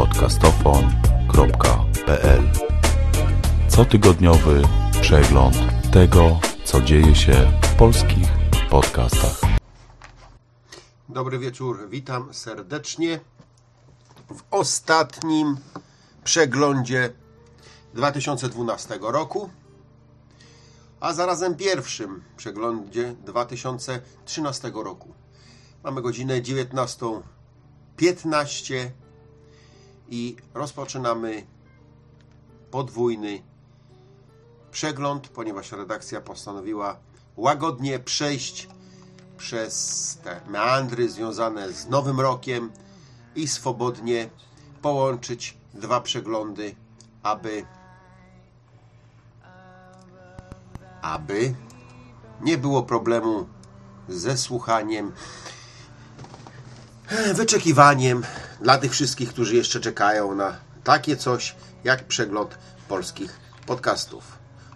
podcastofon.pl Cotygodniowy przegląd tego, co dzieje się w polskich podcastach. Dobry wieczór, witam serdecznie w ostatnim przeglądzie 2012 roku, a zarazem pierwszym przeglądzie 2013 roku. Mamy godzinę 19.15 i rozpoczynamy podwójny przegląd, ponieważ redakcja postanowiła łagodnie przejść przez te meandry związane z Nowym Rokiem i swobodnie połączyć dwa przeglądy, aby aby nie było problemu ze słuchaniem, wyczekiwaniem dla tych wszystkich, którzy jeszcze czekają na takie coś jak przegląd polskich podcastów.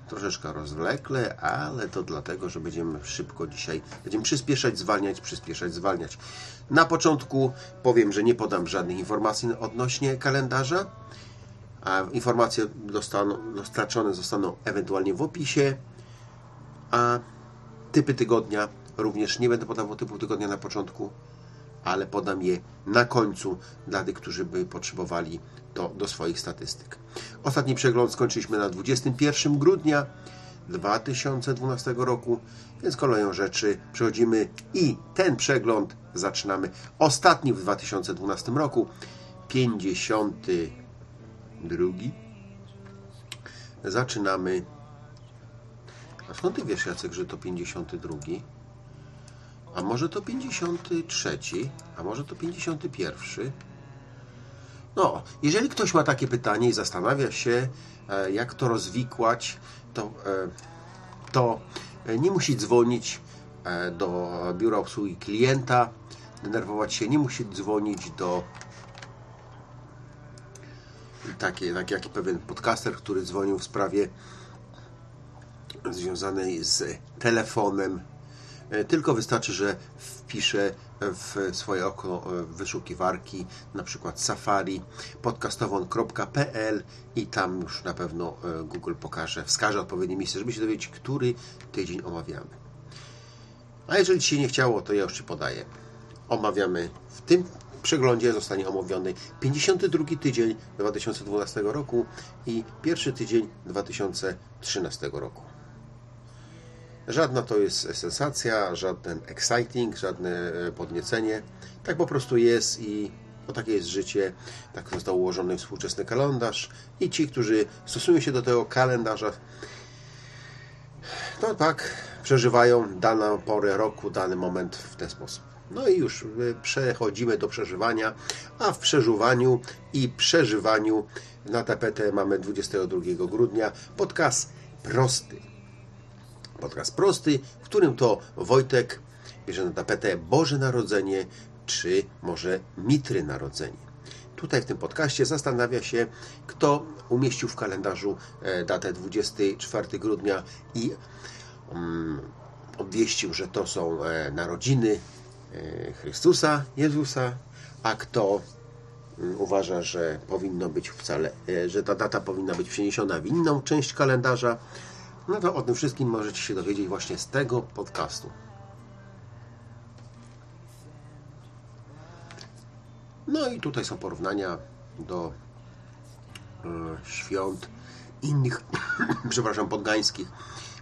Troszeczkę rozwlekle, ale to dlatego, że będziemy szybko dzisiaj, będziemy przyspieszać, zwalniać, przyspieszać, zwalniać. Na początku powiem, że nie podam żadnych informacji odnośnie kalendarza. A informacje dostaną, dostarczone zostaną ewentualnie w opisie, a typy tygodnia również nie będę podawał typu tygodnia na początku, ale podam je na końcu dla tych, którzy by potrzebowali to do swoich statystyk. Ostatni przegląd skończyliśmy na 21 grudnia 2012 roku, więc koleją rzeczy przechodzimy i ten przegląd zaczynamy ostatni w 2012 roku, 52. Zaczynamy. A skąd ty wiesz, Jacek, że to 52? A może to 53? A może to 51? No, jeżeli ktoś ma takie pytanie i zastanawia się, e, jak to rozwikłać, to, e, to nie musi dzwonić e, do biura obsługi klienta, denerwować się, nie musi dzwonić do takie, tak jak pewien podcaster, który dzwonił w sprawie związanej z telefonem. Tylko wystarczy, że wpisze w swoje oko wyszukiwarki, na przykład Safari, podcastowon.pl i tam już na pewno Google pokaże, wskaże odpowiednie miejsce, żeby się dowiedzieć, który tydzień omawiamy. A jeżeli Ci się nie chciało, to ja już Ci podaję. Omawiamy w tym przeglądzie zostanie omówiony 52 tydzień 2012 roku i pierwszy tydzień 2013 roku. Żadna to jest sensacja, żaden exciting, żadne podniecenie. Tak po prostu jest i to takie jest życie. Tak został ułożony współczesny kalendarz i ci, którzy stosują się do tego kalendarza, no tak, przeżywają daną porę roku, dany moment w ten sposób. No i już przechodzimy do przeżywania, a w przeżuwaniu i przeżywaniu na tapetę mamy 22 grudnia podcast prosty. Podcast prosty, w którym to Wojtek bierze na tapetę Boże Narodzenie, czy może Mitry Narodzenie. Tutaj w tym podcaście zastanawia się, kto umieścił w kalendarzu datę 24 grudnia i um, obwieścił, że to są narodziny Chrystusa, Jezusa, a kto uważa, że powinno być wcale, że ta data powinna być przeniesiona w inną część kalendarza, no to o tym wszystkim możecie się dowiedzieć właśnie z tego podcastu. No i tutaj są porównania do e, świąt innych, przepraszam, podgańskich,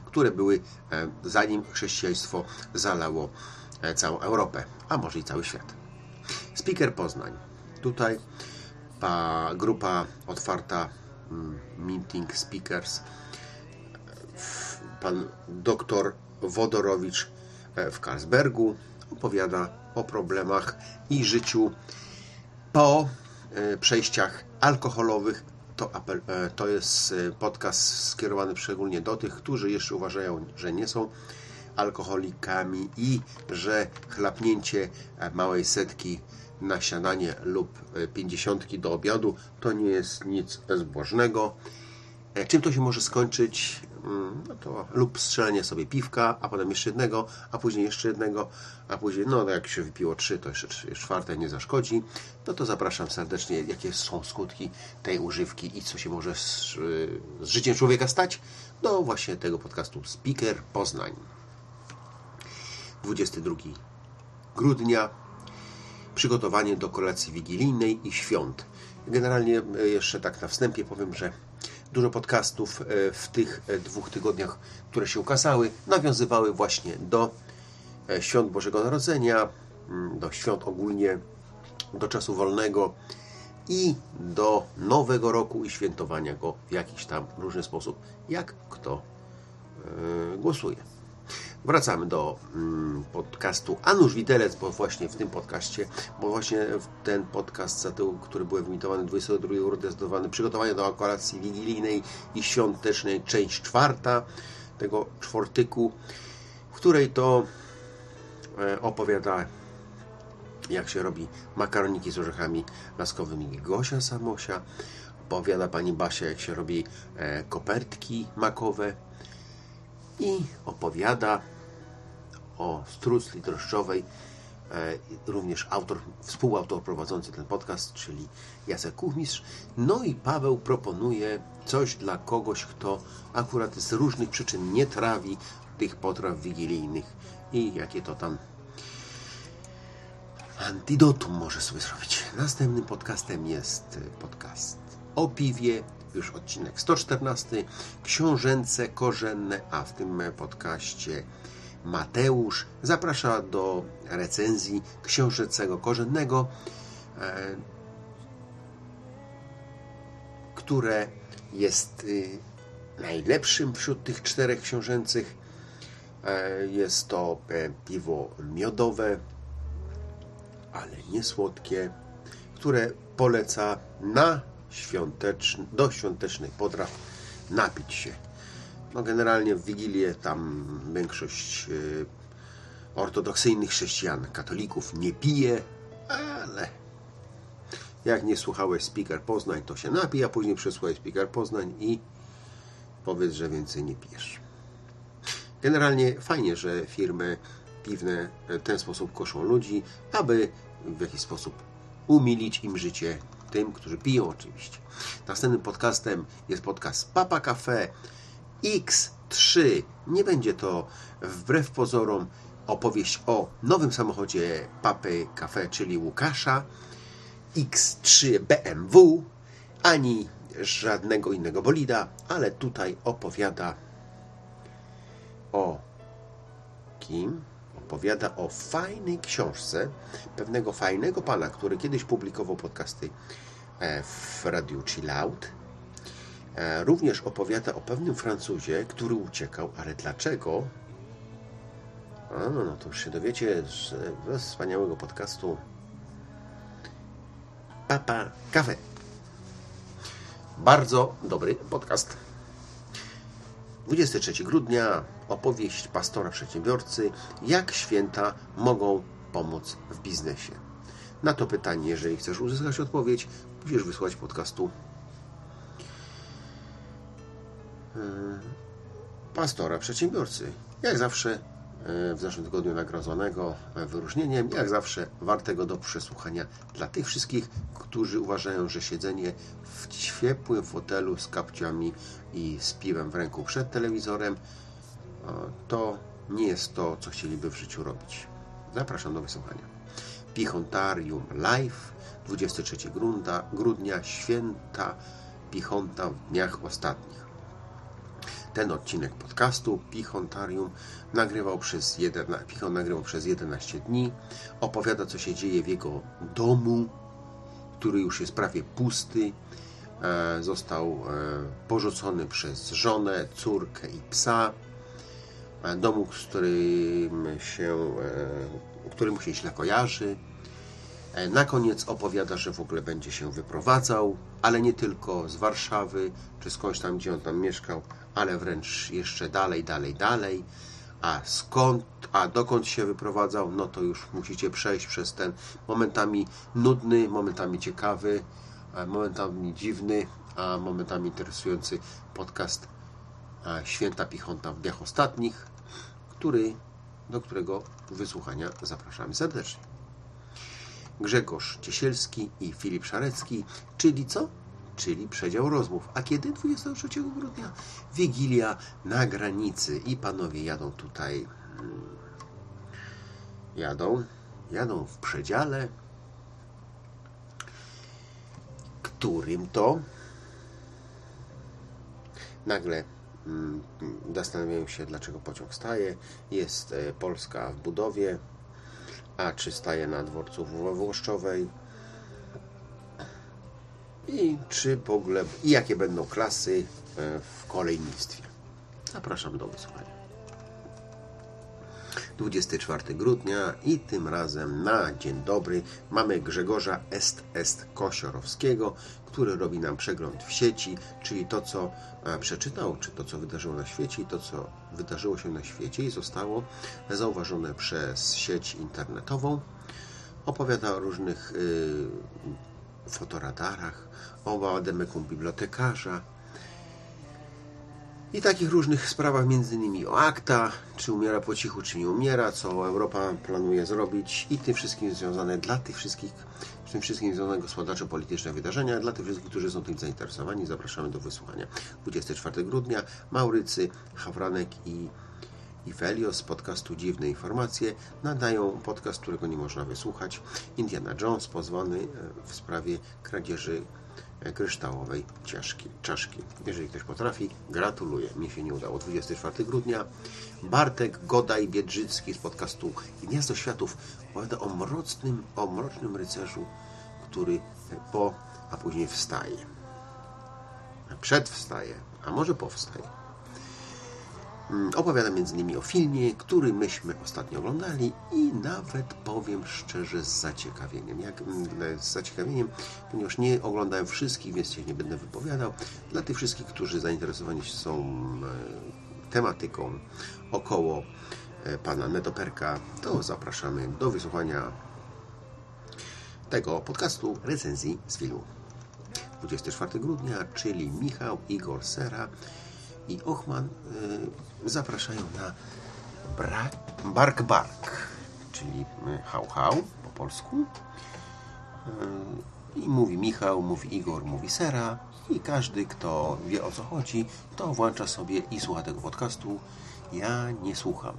które były e, zanim chrześcijaństwo zalało e, całą Europę, a może i cały świat. Speaker Poznań. Tutaj pa, grupa otwarta mm, Minting Speakers pan doktor Wodorowicz w Karlsbergu, opowiada o problemach i życiu po e, przejściach alkoholowych. To, apel, e, to jest e, podcast skierowany szczególnie do tych, którzy jeszcze uważają, że nie są alkoholikami i że chlapnięcie małej setki na śniadanie lub pięćdziesiątki do obiadu to nie jest nic bezbożnego. Czym to się może skończyć? Mm, no to, lub strzelenie sobie piwka, a potem jeszcze jednego, a później jeszcze jednego, a później, no jak się wypiło trzy, to jeszcze czwarte nie zaszkodzi. No to zapraszam serdecznie, jakie są skutki tej używki i co się może z, z życiem człowieka stać, do właśnie tego podcastu Speaker Poznań. 22 grudnia przygotowanie do kolacji wigilijnej i świąt. Generalnie e, jeszcze tak na wstępie powiem, że dużo podcastów e, w tych e, dwóch tygodniach, które się ukazały, nawiązywały właśnie do e, świąt Bożego Narodzenia, mm, do świąt ogólnie, do czasu wolnego i do Nowego Roku i świętowania go w jakiś tam różny sposób, jak kto głosuje. Wracamy do mm, podcastu Anusz Widelec, bo właśnie w tym podcaście, bo właśnie ten podcast, który był emitowany 22 grudnia, zdecydowany przygotowanie do kolacji wigilijnej i świątecznej, część czwarta tego czwartyku, w której to e, opowiada jak się robi makaroniki z orzechami laskowymi Gosia Samosia. Opowiada pani Basia, jak się robi e, kopertki makowe i opowiada o strucli drożdżowej. E, również autor, współautor prowadzący ten podcast, czyli Jacek Kuchmistrz. No i Paweł proponuje coś dla kogoś, kto akurat z różnych przyczyn nie trawi tych potraw wigilijnych i jakie to tam antidotum może sobie zrobić. Następnym podcastem jest podcast o piwie, już odcinek 114, książęce korzenne, a w tym podcaście Mateusz zaprasza do recenzji książęcego korzennego, e, które jest y, najlepszym wśród tych czterech książęcych. E, jest to e, piwo miodowe, ale nie słodkie, które poleca na świąteczny, do świątecznych potraw napić się. No generalnie w Wigilię tam większość y, ortodoksyjnych chrześcijan, katolików nie pije, ale jak nie słuchałeś Speaker Poznań, to się napij, a później przesłuchaj Speaker Poznań i powiedz, że więcej nie pijesz. Generalnie fajnie, że firmy piwne w ten sposób koszą ludzi, aby w jakiś sposób umilić im życie tym, którzy piją oczywiście. Następnym podcastem jest podcast Papa Cafe X3. Nie będzie to wbrew pozorom opowieść o nowym samochodzie Papy Cafe, czyli Łukasza X3 BMW, ani żadnego innego bolida, ale tutaj opowiada o kim? Opowiada o fajnej książce pewnego fajnego pana, który kiedyś publikował podcasty e, w radiu Chill Out również opowiada o pewnym Francuzie, który uciekał, ale dlaczego? A, no, to już się dowiecie z, ze wspaniałego podcastu Papa Cafe. Bardzo dobry podcast. 23 grudnia opowieść pastora przedsiębiorcy, jak święta mogą pomóc w biznesie. Na to pytanie, jeżeli chcesz uzyskać odpowiedź, musisz wysłać podcastu pastora przedsiębiorcy. Jak zawsze e, w zeszłym tygodniu nagrodzonego wyróżnieniem, jak zawsze wartego do przesłuchania dla tych wszystkich, którzy uważają, że siedzenie w ciepłym fotelu z kapciami i z piwem w ręku przed telewizorem to nie jest to, co chcieliby w życiu robić. Zapraszam do wysłuchania. Pichontarium Live 23 grudnia, grudnia święta Pichonta w dniach ostatnich. Ten odcinek podcastu Pichontarium nagrywał przez jeden, Pichon nagrywał przez 11 dni. Opowiada, co się dzieje w jego domu, który już jest prawie pusty. E, został e, porzucony przez żonę, córkę i psa. domu, z którym się, który mu się źle kojarzy. Na koniec opowiada, że w ogóle będzie się wyprowadzał, ale nie tylko z Warszawy, czy skądś tam, gdzie on tam mieszkał, ale wręcz jeszcze dalej, dalej, dalej. A skąd, a dokąd się wyprowadzał, no to już musicie przejść przez ten momentami nudny, momentami ciekawy, momentami dziwny, a momentami interesujący podcast Święta Pichonta w dniach ostatnich, który, do którego wysłuchania zapraszamy serdecznie. Grzegorz Ciesielski i Filip Szarecki, czyli co? Czyli przedział rozmów. A kiedy? 23 grudnia. Wigilia na granicy i panowie jadą tutaj. Hmm, jadą, jadą w przedziale, którym to nagle mm, zastanawiają się, dlaczego pociąg staje. Jest e, Polska w budowie, a czy staje na dworcu Włoszczowej i czy w ogóle i jakie będą klasy e, w kolejnictwie. Zapraszam do wysłuchania. 24 grudnia i tym razem na dzień dobry mamy Grzegorza Est Est Kosiorowskiego, który robi nam przegląd w sieci, czyli to, co e, przeczytał, czy to, co wydarzyło na świecie i to, co wydarzyło się na świecie i zostało zauważone przez sieć internetową. Opowiada o różnych y, fotoradarach, o wademekum bibliotekarza, i takich różnych sprawach, między innymi o akta, czy umiera po cichu, czy nie umiera, co Europa planuje zrobić i tym wszystkim związane dla tych wszystkich, z tym wszystkim związane gospodarczo-polityczne wydarzenia, dla tych wszystkich, którzy są tym zainteresowani, zapraszamy do wysłuchania. 24 grudnia Maurycy, Hawranek i i Felio z podcastu Dziwne Informacje nadają podcast, którego nie można wysłuchać. Indiana Jones pozwany e, w sprawie kradzieży kryształowej czaszki. czaszki. Jeżeli ktoś potrafi, gratuluję. Mi się nie udało. 24 grudnia Bartek Godaj Biedrzycki z podcastu Gniazdo Światów opowiada o mrocznym, o mrocznym rycerzu, który po, a później wstaje. Przedwstaje, a może powstaje. Mm, opowiada m.in. o filmie, który myśmy ostatnio oglądali i nawet powiem szczerze z zaciekawieniem. Jak, mm, z zaciekawieniem, ponieważ nie oglądałem wszystkich, więc się nie będę wypowiadał. Dla tych wszystkich, którzy zainteresowani są e, tematyką około e, pana Netoperka, to zapraszamy do wysłuchania tego podcastu recenzji z filmu. 24 grudnia, czyli Michał Igor Sera i Ochman y, zapraszają na Bark Bark, czyli y, hał hał po polsku. Y, I mówi Michał, mówi Igor, mówi Sera i każdy, kto wie o co chodzi, to włącza sobie i słucha tego podcastu. Ja nie słucham,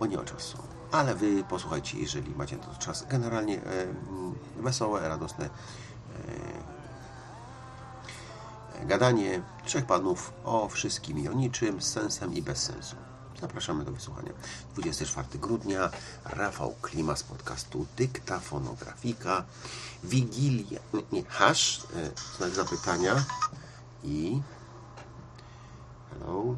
bo nie ma czasu. Ale Wy posłuchajcie, jeżeli macie to czas. Generalnie wesołe, radosne Gadanie trzech panów o wszystkim i o niczym, z sensem i bez sensu. Zapraszamy do wysłuchania. 24 grudnia Rafał Klima z podcastu Dykta Fonografika. Wigilia, nie, nie hash, e, znak zapytania i hello,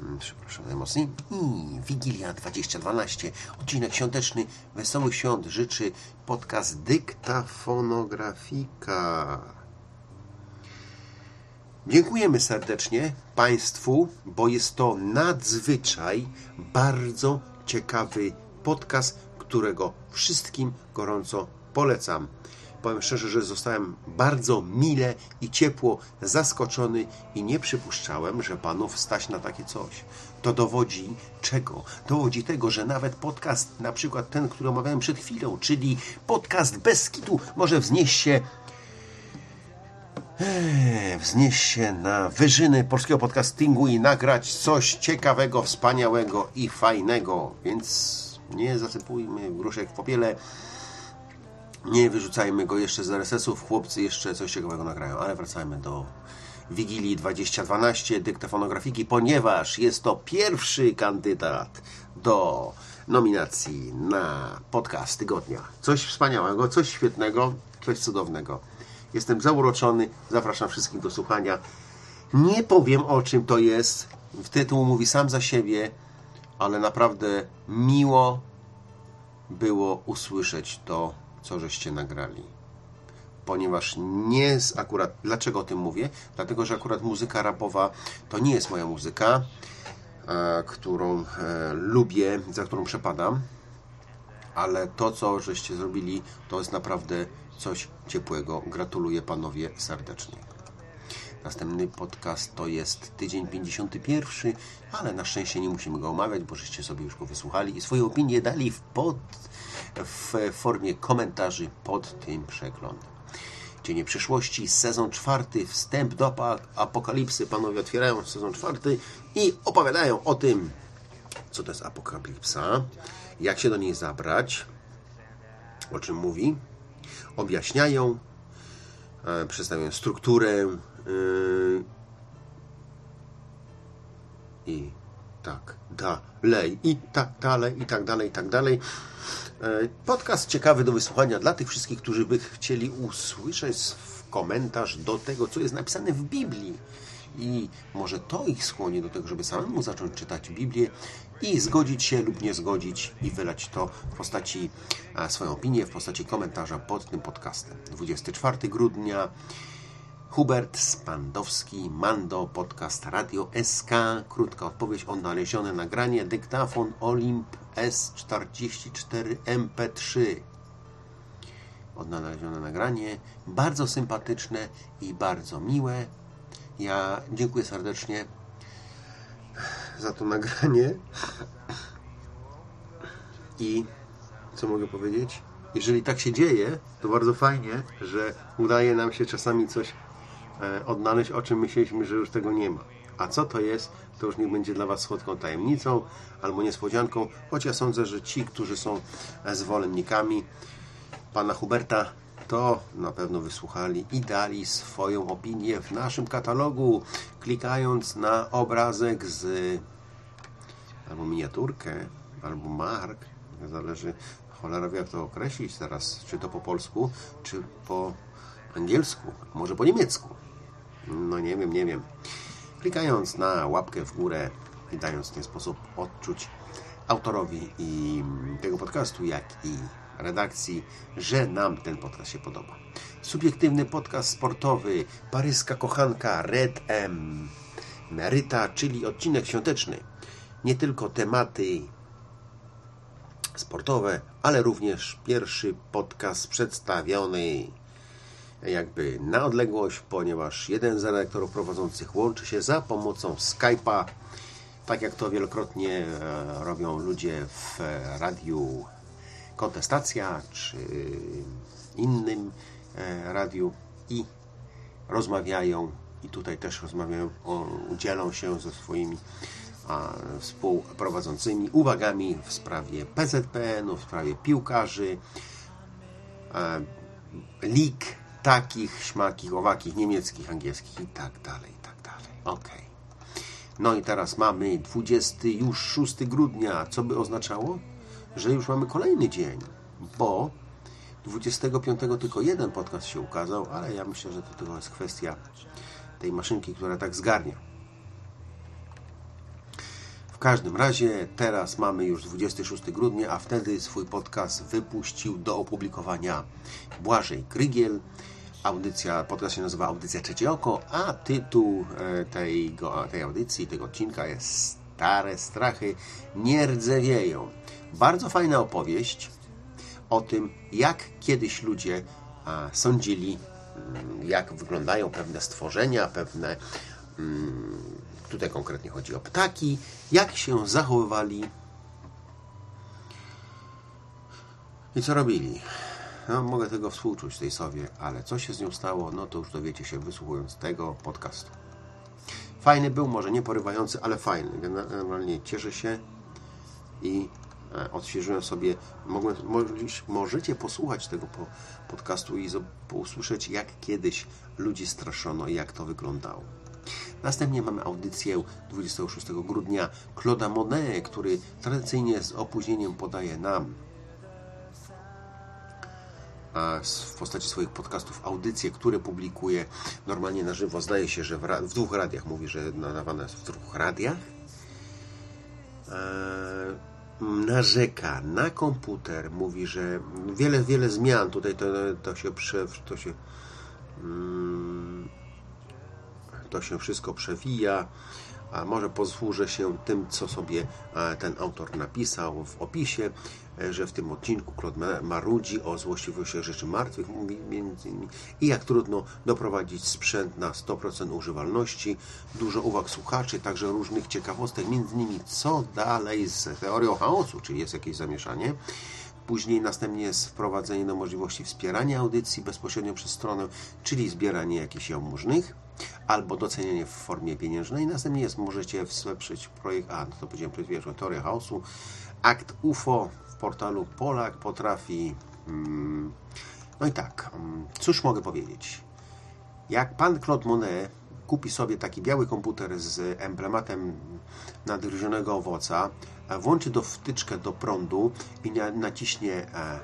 Mm, przepraszam najmocniej. I Wigilia 2012, odcinek świąteczny Wesołych Świąt życzy podcast Dyktafonografika. Dziękujemy serdecznie Państwu, bo jest to nadzwyczaj bardzo ciekawy podcast, którego wszystkim gorąco polecam powiem szczerze, że zostałem bardzo mile i ciepło zaskoczony i nie przypuszczałem, że panów stać na takie coś. To dowodzi czego? Dowodzi tego, że nawet podcast, na przykład ten, który omawiałem przed chwilą, czyli podcast bez kitu, może wznieść się wznieść się na wyżyny polskiego podcastingu i nagrać coś ciekawego, wspaniałego i fajnego. Więc nie zasypujmy gruszek w popiele. Nie wyrzucajmy go jeszcze z RSS-ów, chłopcy jeszcze coś ciekawego nagrają, ale wracajmy do Wigilii 2012 dyktafonografiki, ponieważ jest to pierwszy kandydat do nominacji na podcast tygodnia. Coś wspaniałego, coś świetnego, coś cudownego. Jestem zauroczony, zapraszam wszystkich do słuchania. Nie powiem o czym to jest. Tytuł mówi sam za siebie, ale naprawdę miło było usłyszeć to, co żeście nagrali. Ponieważ nie jest akurat. Dlaczego o tym mówię? Dlatego, że akurat muzyka rapowa to nie jest moja muzyka, e, którą e, lubię, za którą przepadam. Ale to, co żeście zrobili, to jest naprawdę coś ciepłego. Gratuluję panowie serdecznie. Następny podcast to jest tydzień 51, ale na szczęście nie musimy go omawiać, bo żeście sobie już go wysłuchali i swoje opinie dali w, pod, w formie komentarzy pod tym przeglądem. Cienie przyszłości, sezon czwarty, wstęp do apokalipsy. Panowie otwierają sezon czwarty i opowiadają o tym, co to jest apokalipsa, jak się do niej zabrać, o czym mówi, objaśniają, e, przedstawiają strukturę e, i tak dalej, i tak dalej, i tak dalej, i tak dalej. E, podcast ciekawy do wysłuchania dla tych wszystkich, którzy by chcieli usłyszeć komentarz do tego, co jest napisane w Biblii. I może to ich skłoni do tego, żeby samemu zacząć czytać Biblię i zgodzić się lub nie zgodzić i wylać to w postaci e, swoją opinię, w postaci komentarza pod tym podcastem. 24 grudnia Hubert Spandowski, Mando, podcast Radio SK, krótka odpowiedź, odnalezione nagranie, dyktafon Olimp S44 MP3. Odnalezione nagranie, bardzo sympatyczne i bardzo miłe. Ja dziękuję serdecznie za to nagranie. I co mogę powiedzieć? Jeżeli tak się dzieje, to bardzo fajnie, że udaje nam się czasami coś odnaleźć, o czym myśleliśmy, że już tego nie ma. A co to jest, to już nie będzie dla Was słodką tajemnicą albo niespodzianką, choć ja sądzę, że ci, którzy są zwolennikami pana Huberta, to na pewno wysłuchali i dali swoją opinię w naszym katalogu, klikając na obrazek z albo miniaturkę, albo mark, zależy cholera jak to określić teraz, czy to po polsku, czy po angielsku, może po niemiecku. No nie wiem, nie wiem klikając na łapkę w górę i dając w ten sposób odczuć autorowi i tego podcastu, jak i redakcji, że nam ten podcast się podoba. Subiektywny podcast sportowy, paryska kochanka Red M, Meryta, czyli odcinek świąteczny. Nie tylko tematy sportowe, ale również pierwszy podcast przedstawiony jakby na odległość, ponieważ jeden z redaktorów prowadzących łączy się za pomocą Skype'a, tak jak to wielokrotnie e, robią ludzie w radiu Kontestacja czy innym e, radiu i rozmawiają i tutaj też rozmawiają, udzielą się ze swoimi a, współprowadzącymi uwagami w sprawie PZPN-u, w sprawie piłkarzy, a, lig takich, śmakich, owakich, niemieckich, angielskich i tak dalej, i tak dalej. Ok. No i teraz mamy 26 grudnia, co by oznaczało, że już mamy kolejny dzień, bo 25 tylko jeden podcast się ukazał, ale ja myślę, że to tylko jest kwestia tej maszynki, która tak zgarnia każdym razie teraz mamy już 26 grudnia, a wtedy swój podcast wypuścił do opublikowania Błażej Krygiel. Audycja, podcast się nazywa Audycja Trzecie Oko, a tytuł e, tego, tej audycji, tego odcinka jest Stare strachy nie rdzewieją. Bardzo fajna opowieść o tym, jak kiedyś ludzie sądzili, mm, jak wyglądają pewne stworzenia, pewne mm, tutaj konkretnie chodzi o ptaki, jak się zachowywali i co robili. No, mogę tego współczuć tej sowie, ale co się z nią stało, no to już dowiecie się wysłuchując tego podcastu. Fajny był, może nie porywający, ale fajny. Generalnie cieszę się i e, odświeżyłem sobie. Mogłem, możecie posłuchać tego podcastu i usłyszeć, jak kiedyś ludzi straszono i jak to wyglądało. Następnie mamy audycję 26 grudnia Claude'a Monet, który tradycyjnie z opóźnieniem podaje nam w postaci swoich podcastów audycje, które publikuje normalnie na żywo. Zdaje się, że w, w dwóch radiach mówi, że nadawane jest w dwóch radiach. E, narzeka na komputer, mówi, że wiele, wiele zmian tutaj to, to się prze, to się mm, to się wszystko przewija a może posłużę się tym, co sobie e, ten autor napisał w opisie, że w tym odcinku Claude marudzi o złośliwościach rzeczy martwych, mówi między innymi, i jak trudno doprowadzić sprzęt na 100% używalności. Dużo uwag słuchaczy, także różnych ciekawostek, między innymi co dalej z teorią chaosu, czy jest jakieś zamieszanie. Później następnie jest wprowadzenie do możliwości wspierania audycji bezpośrednio przez stronę, czyli zbieranie jakichś jałmużnych albo docenienie w formie pieniężnej. Następnie jest, możecie wesprzeć projekt, a to powiedziałem przed chwilą, Teoria Chaosu, Akt UFO portalu Polak potrafi. Mm, no i tak, mm, cóż mogę powiedzieć? Jak pan Claude Monet kupi sobie taki biały komputer z emblematem nadgryzionego owoca, włączy do wtyczkę do prądu i naciśnie e,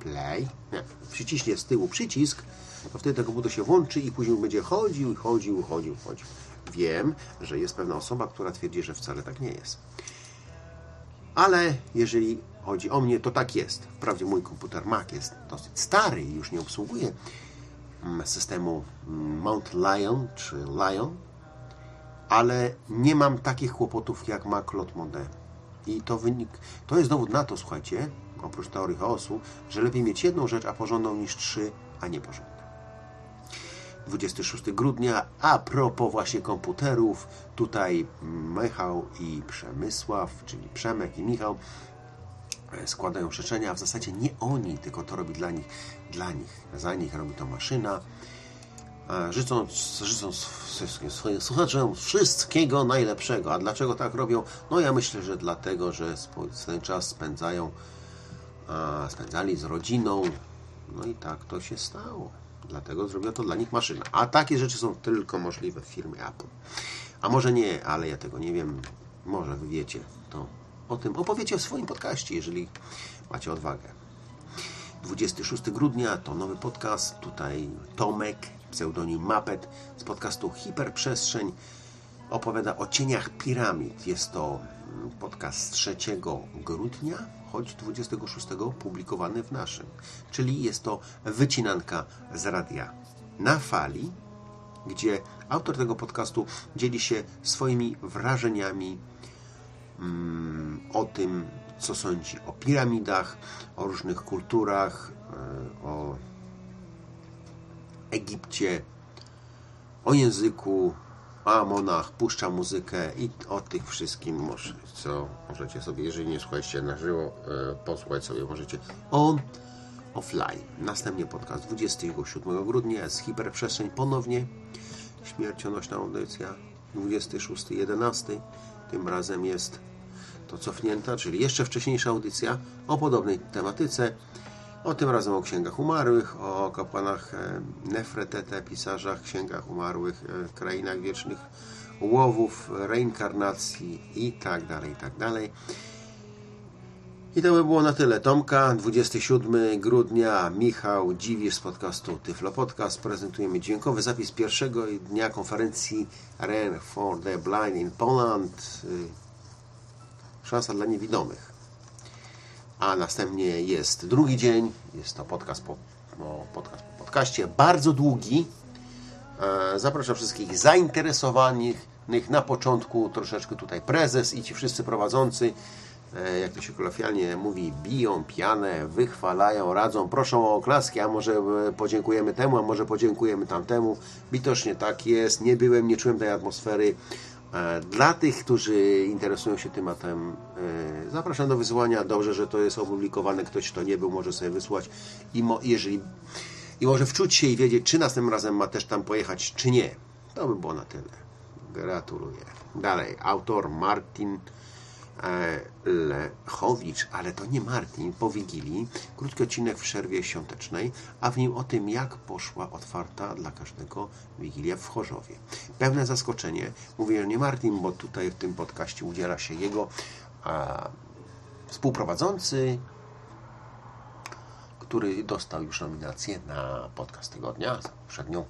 play, nie, przyciśnie z tyłu przycisk, to wtedy ten komputer się włączy i później będzie chodził, chodził, chodził, chodził. Wiem, że jest pewna osoba, która twierdzi, że wcale tak nie jest. Ale jeżeli chodzi o mnie, to tak jest. Wprawdzie mój komputer Mac jest dosyć stary i już nie obsługuje mm, systemu mm, Mount Lion czy Lion, ale nie mam takich kłopotów jak ma Claude. I to wynik, to jest dowód na to, słuchajcie, oprócz teorii chaosu, że lepiej mieć jedną rzecz, a porządną niż trzy, a nie porządną. 26 grudnia. A propos właśnie komputerów, tutaj Michał i Przemysław, czyli Przemek i Michał e, składają życzenia. W zasadzie nie oni, tylko to robi dla nich, dla nich, za nich robi to maszyna. Życząc, życząc swoim słuchaczom wszystkiego najlepszego. A dlaczego tak robią? No ja myślę, że dlatego, że ten czas spędzają, spędzali z rodziną. No i tak to się stało. Dlatego zrobiła to dla nich maszyna. A takie rzeczy są tylko możliwe w firmie Apple. A może nie, ale ja tego nie wiem. Może wy wiecie. To o tym opowiecie w swoim podcaście, jeżeli macie odwagę. 26 grudnia to nowy podcast. Tutaj Tomek, pseudonim Mapet z podcastu Hiperprzestrzeń opowiada o cieniach piramid. Jest to podcast z 3 grudnia choć 26 publikowany w naszym. Czyli jest to wycinanka z radia na fali, gdzie autor tego podcastu dzieli się swoimi wrażeniami mm, o tym, co sądzi o piramidach, o różnych kulturach, e, o Egipcie, o języku, Amonach puszcza muzykę i o tych wszystkim może, co możecie sobie, jeżeli nie słuchaliście na żywo, e, posłuchać sobie możecie on offline. Następnie podcast 27 grudnia z Hiperprzestrzeń ponownie. Śmiercionośna audycja 26.11 tym razem jest to cofnięta, czyli jeszcze wcześniejsza audycja o podobnej tematyce o tym razem o księgach umarłych, o kapłanach e, Nefretete, pisarzach, księgach umarłych, e, krainach wiecznych łowów, reinkarnacji i tak dalej, i tak dalej. I to by było na tyle. Tomka, 27 grudnia, Michał Dziwisz z podcastu Tyflo Podcast. Prezentujemy dźwiękowy zapis pierwszego dnia konferencji Rare for the Blind in Poland. Y, szansa dla niewidomych a następnie jest drugi dzień, jest to podcast po, no, podcast po podcaście, bardzo długi. E, zapraszam wszystkich zainteresowanych. Na początku troszeczkę tutaj prezes i ci wszyscy prowadzący, e, jak to się kolokwialnie mówi, biją pianę, wychwalają, radzą, proszą o oklaski, a może e, podziękujemy temu, a może podziękujemy tamtemu. Widocznie tak jest, nie byłem, nie czułem tej atmosfery. E, dla tych, którzy interesują się tematem, e, zapraszam do wysyłania. Dobrze, że to jest opublikowane. Ktoś, kto nie był, może sobie wysłać i, mo, jeżeli, i może wczuć się i wiedzieć, czy następnym razem ma też tam pojechać, czy nie. To by było na tyle. Gratuluję. Dalej, autor Martin Lechowicz, ale to nie Martin, po Wigilii, krótki odcinek w przerwie świątecznej, a w nim o tym, jak poszła otwarta dla każdego Wigilia w Chorzowie. Pewne zaskoczenie, mówię, że nie Martin, bo tutaj w tym podcaście udziela się jego a, współprowadzący, który dostał już nominację na podcast tygodnia za poprzednią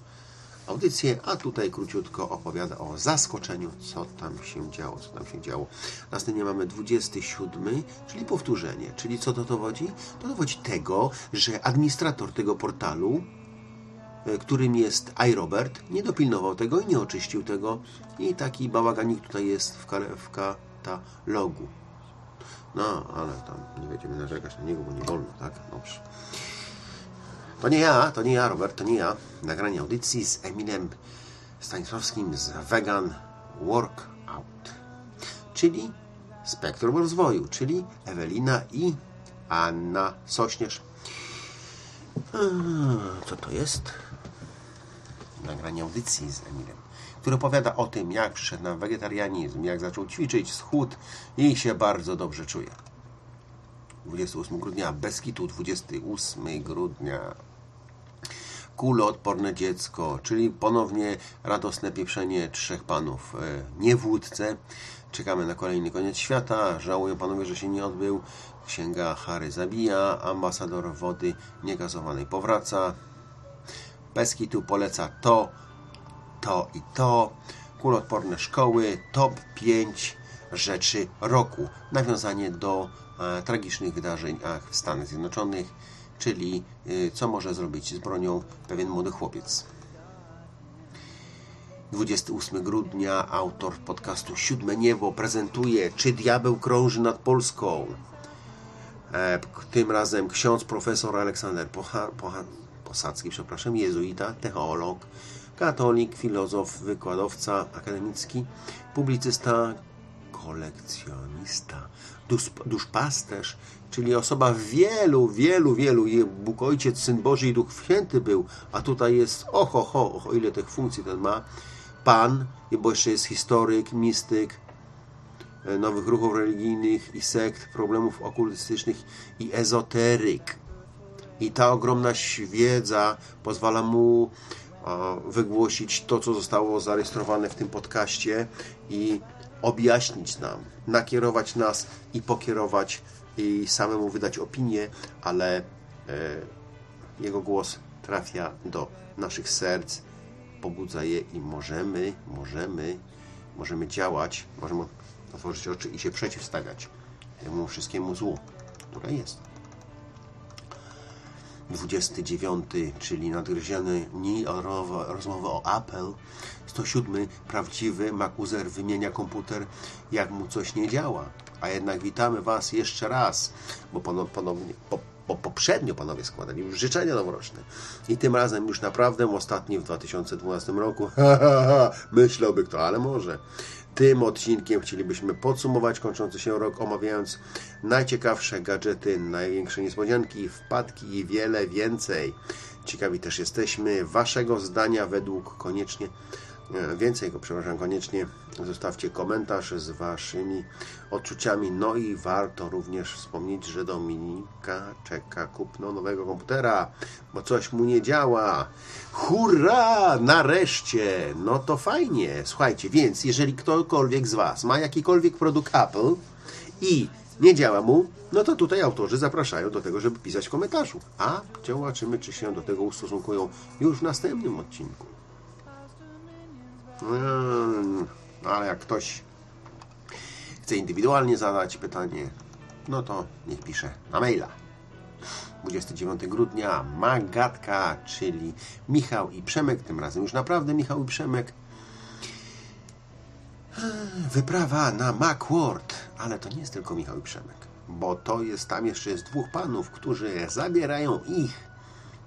audycję, a tutaj króciutko opowiada o zaskoczeniu, co tam się działo, co tam się działo. Następnie mamy 27, czyli powtórzenie. Czyli co to dowodzi? To dowodzi tego, że administrator tego portalu, e, którym jest iRobert, nie dopilnował tego i nie oczyścił tego i taki bałaganik tutaj jest w, w katalogu. No, ale tam nie będziemy narzekać na niego, bo nie wolno, tak? Dobrze. To nie ja, to nie ja, Robert, to nie ja. Nagranie audycji z Emilem Stanisławskim z Vegan Workout, czyli Spektrum Rozwoju, czyli Ewelina i Anna Sośnierz. Co to jest? Nagranie audycji z Emilem, który opowiada o tym, jak przyszedł na wegetarianizm, jak zaczął ćwiczyć, schód i się bardzo dobrze czuje. 28 grudnia, Beskitu, 28 grudnia kuloodporne dziecko, czyli ponownie radosne pieprzenie trzech panów. E, nie w. Czekamy na kolejny koniec świata. Żałuję panowie, że się nie odbył. Księga Harry zabija. Ambasador wody niegazowanej powraca. Beskitu poleca to, to i to. Kuloodporne szkoły. Top 5 rzeczy roku. Nawiązanie do e, tragicznych wydarzeń w Stanach Zjednoczonych czyli y, co może zrobić z bronią pewien młody chłopiec. 28 grudnia autor podcastu Siódme Niebo prezentuje Czy diabeł krąży nad Polską? E, tym razem ksiądz profesor Aleksander Posadzki, przepraszam, jezuita, teolog, katolik, filozof, wykładowca akademicki, publicysta, kolekcjonista, duszpasterz, czyli osoba wielu, wielu, wielu, Bóg Ojciec, Syn Boży i Duch Święty był, a tutaj jest, oho, ho, oho, ile tych funkcji ten ma, Pan, bo jeszcze jest historyk, mistyk, e, nowych ruchów religijnych i sekt, problemów okultystycznych i ezoteryk. I ta ogromna wiedza pozwala mu wygłosić to, co zostało zarejestrowane w tym podcaście i objaśnić nam, nakierować nas i pokierować i samemu wydać opinię, ale e, jego głos trafia do naszych serc, pobudza je i możemy, możemy, możemy działać, możemy otworzyć oczy i się przeciwstawiać temu wszystkiemu złu, które jest. 29, czyli nadgryziony dni rozmowy o Apple. 107, prawdziwy Macuzer wymienia komputer, jak mu coś nie działa. A jednak witamy Was jeszcze raz, bo ponownie, po, po, poprzednio panowie składali już życzenia noworoczne. I tym razem już naprawdę ostatni w 2012 roku. Myślałby kto, ale może. Tym odcinkiem chcielibyśmy podsumować kończący się rok, omawiając najciekawsze gadżety, największe niespodzianki, wpadki i wiele więcej. Ciekawi też jesteśmy Waszego zdania według koniecznie więcej go, przepraszam, koniecznie zostawcie komentarz z Waszymi odczuciami. No i warto również wspomnieć, że Dominika czeka kupno nowego komputera, bo coś mu nie działa. Hurra! Nareszcie! No to fajnie. Słuchajcie, więc jeżeli ktokolwiek z Was ma jakikolwiek produkt Apple i nie działa mu, no to tutaj autorzy zapraszają do tego, żeby pisać w komentarzu. A zobaczymy, czy się do tego ustosunkują już w następnym odcinku. No, ale jak ktoś chce indywidualnie zadać pytanie, no to niech pisze na maila. 29 grudnia Magatka, czyli Michał i Przemek, tym razem już naprawdę Michał i Przemek. Wyprawa na Macworld, ale to nie jest tylko Michał i Przemek, bo to jest tam jeszcze jest dwóch panów, którzy zabierają ich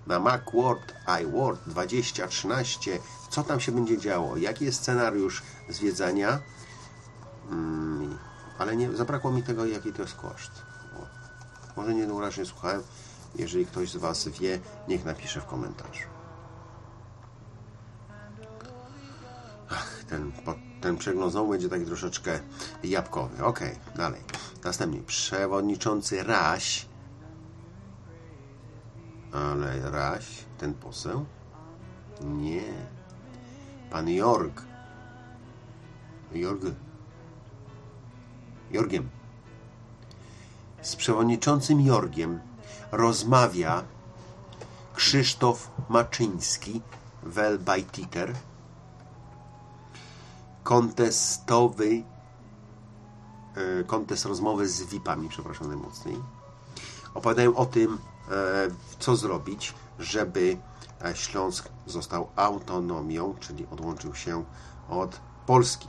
na Macworld iWorld 2013. Co tam się będzie działo? Jaki jest scenariusz zwiedzania? Hmm, ale nie, zabrakło mi tego, jaki to jest koszt. O, może niedoraźnie słuchałem. Jeżeli ktoś z Was wie, niech napisze w komentarzu. Ach, ten, ten przegląd znowu będzie taki troszeczkę jabłkowy. Ok, dalej. Następnie przewodniczący Raś ale Raś, ten poseł? Nie. Pan Jorg. Jorg. Jorgiem. Z przewodniczącym Jorgiem rozmawia Krzysztof Maczyński, Welbajtiter, kontestowy e, kontest rozmowy z VIP-ami, przepraszam najmocniej. Opowiadają o tym, e, co zrobić, żeby Śląsk został autonomią, czyli odłączył się od Polski.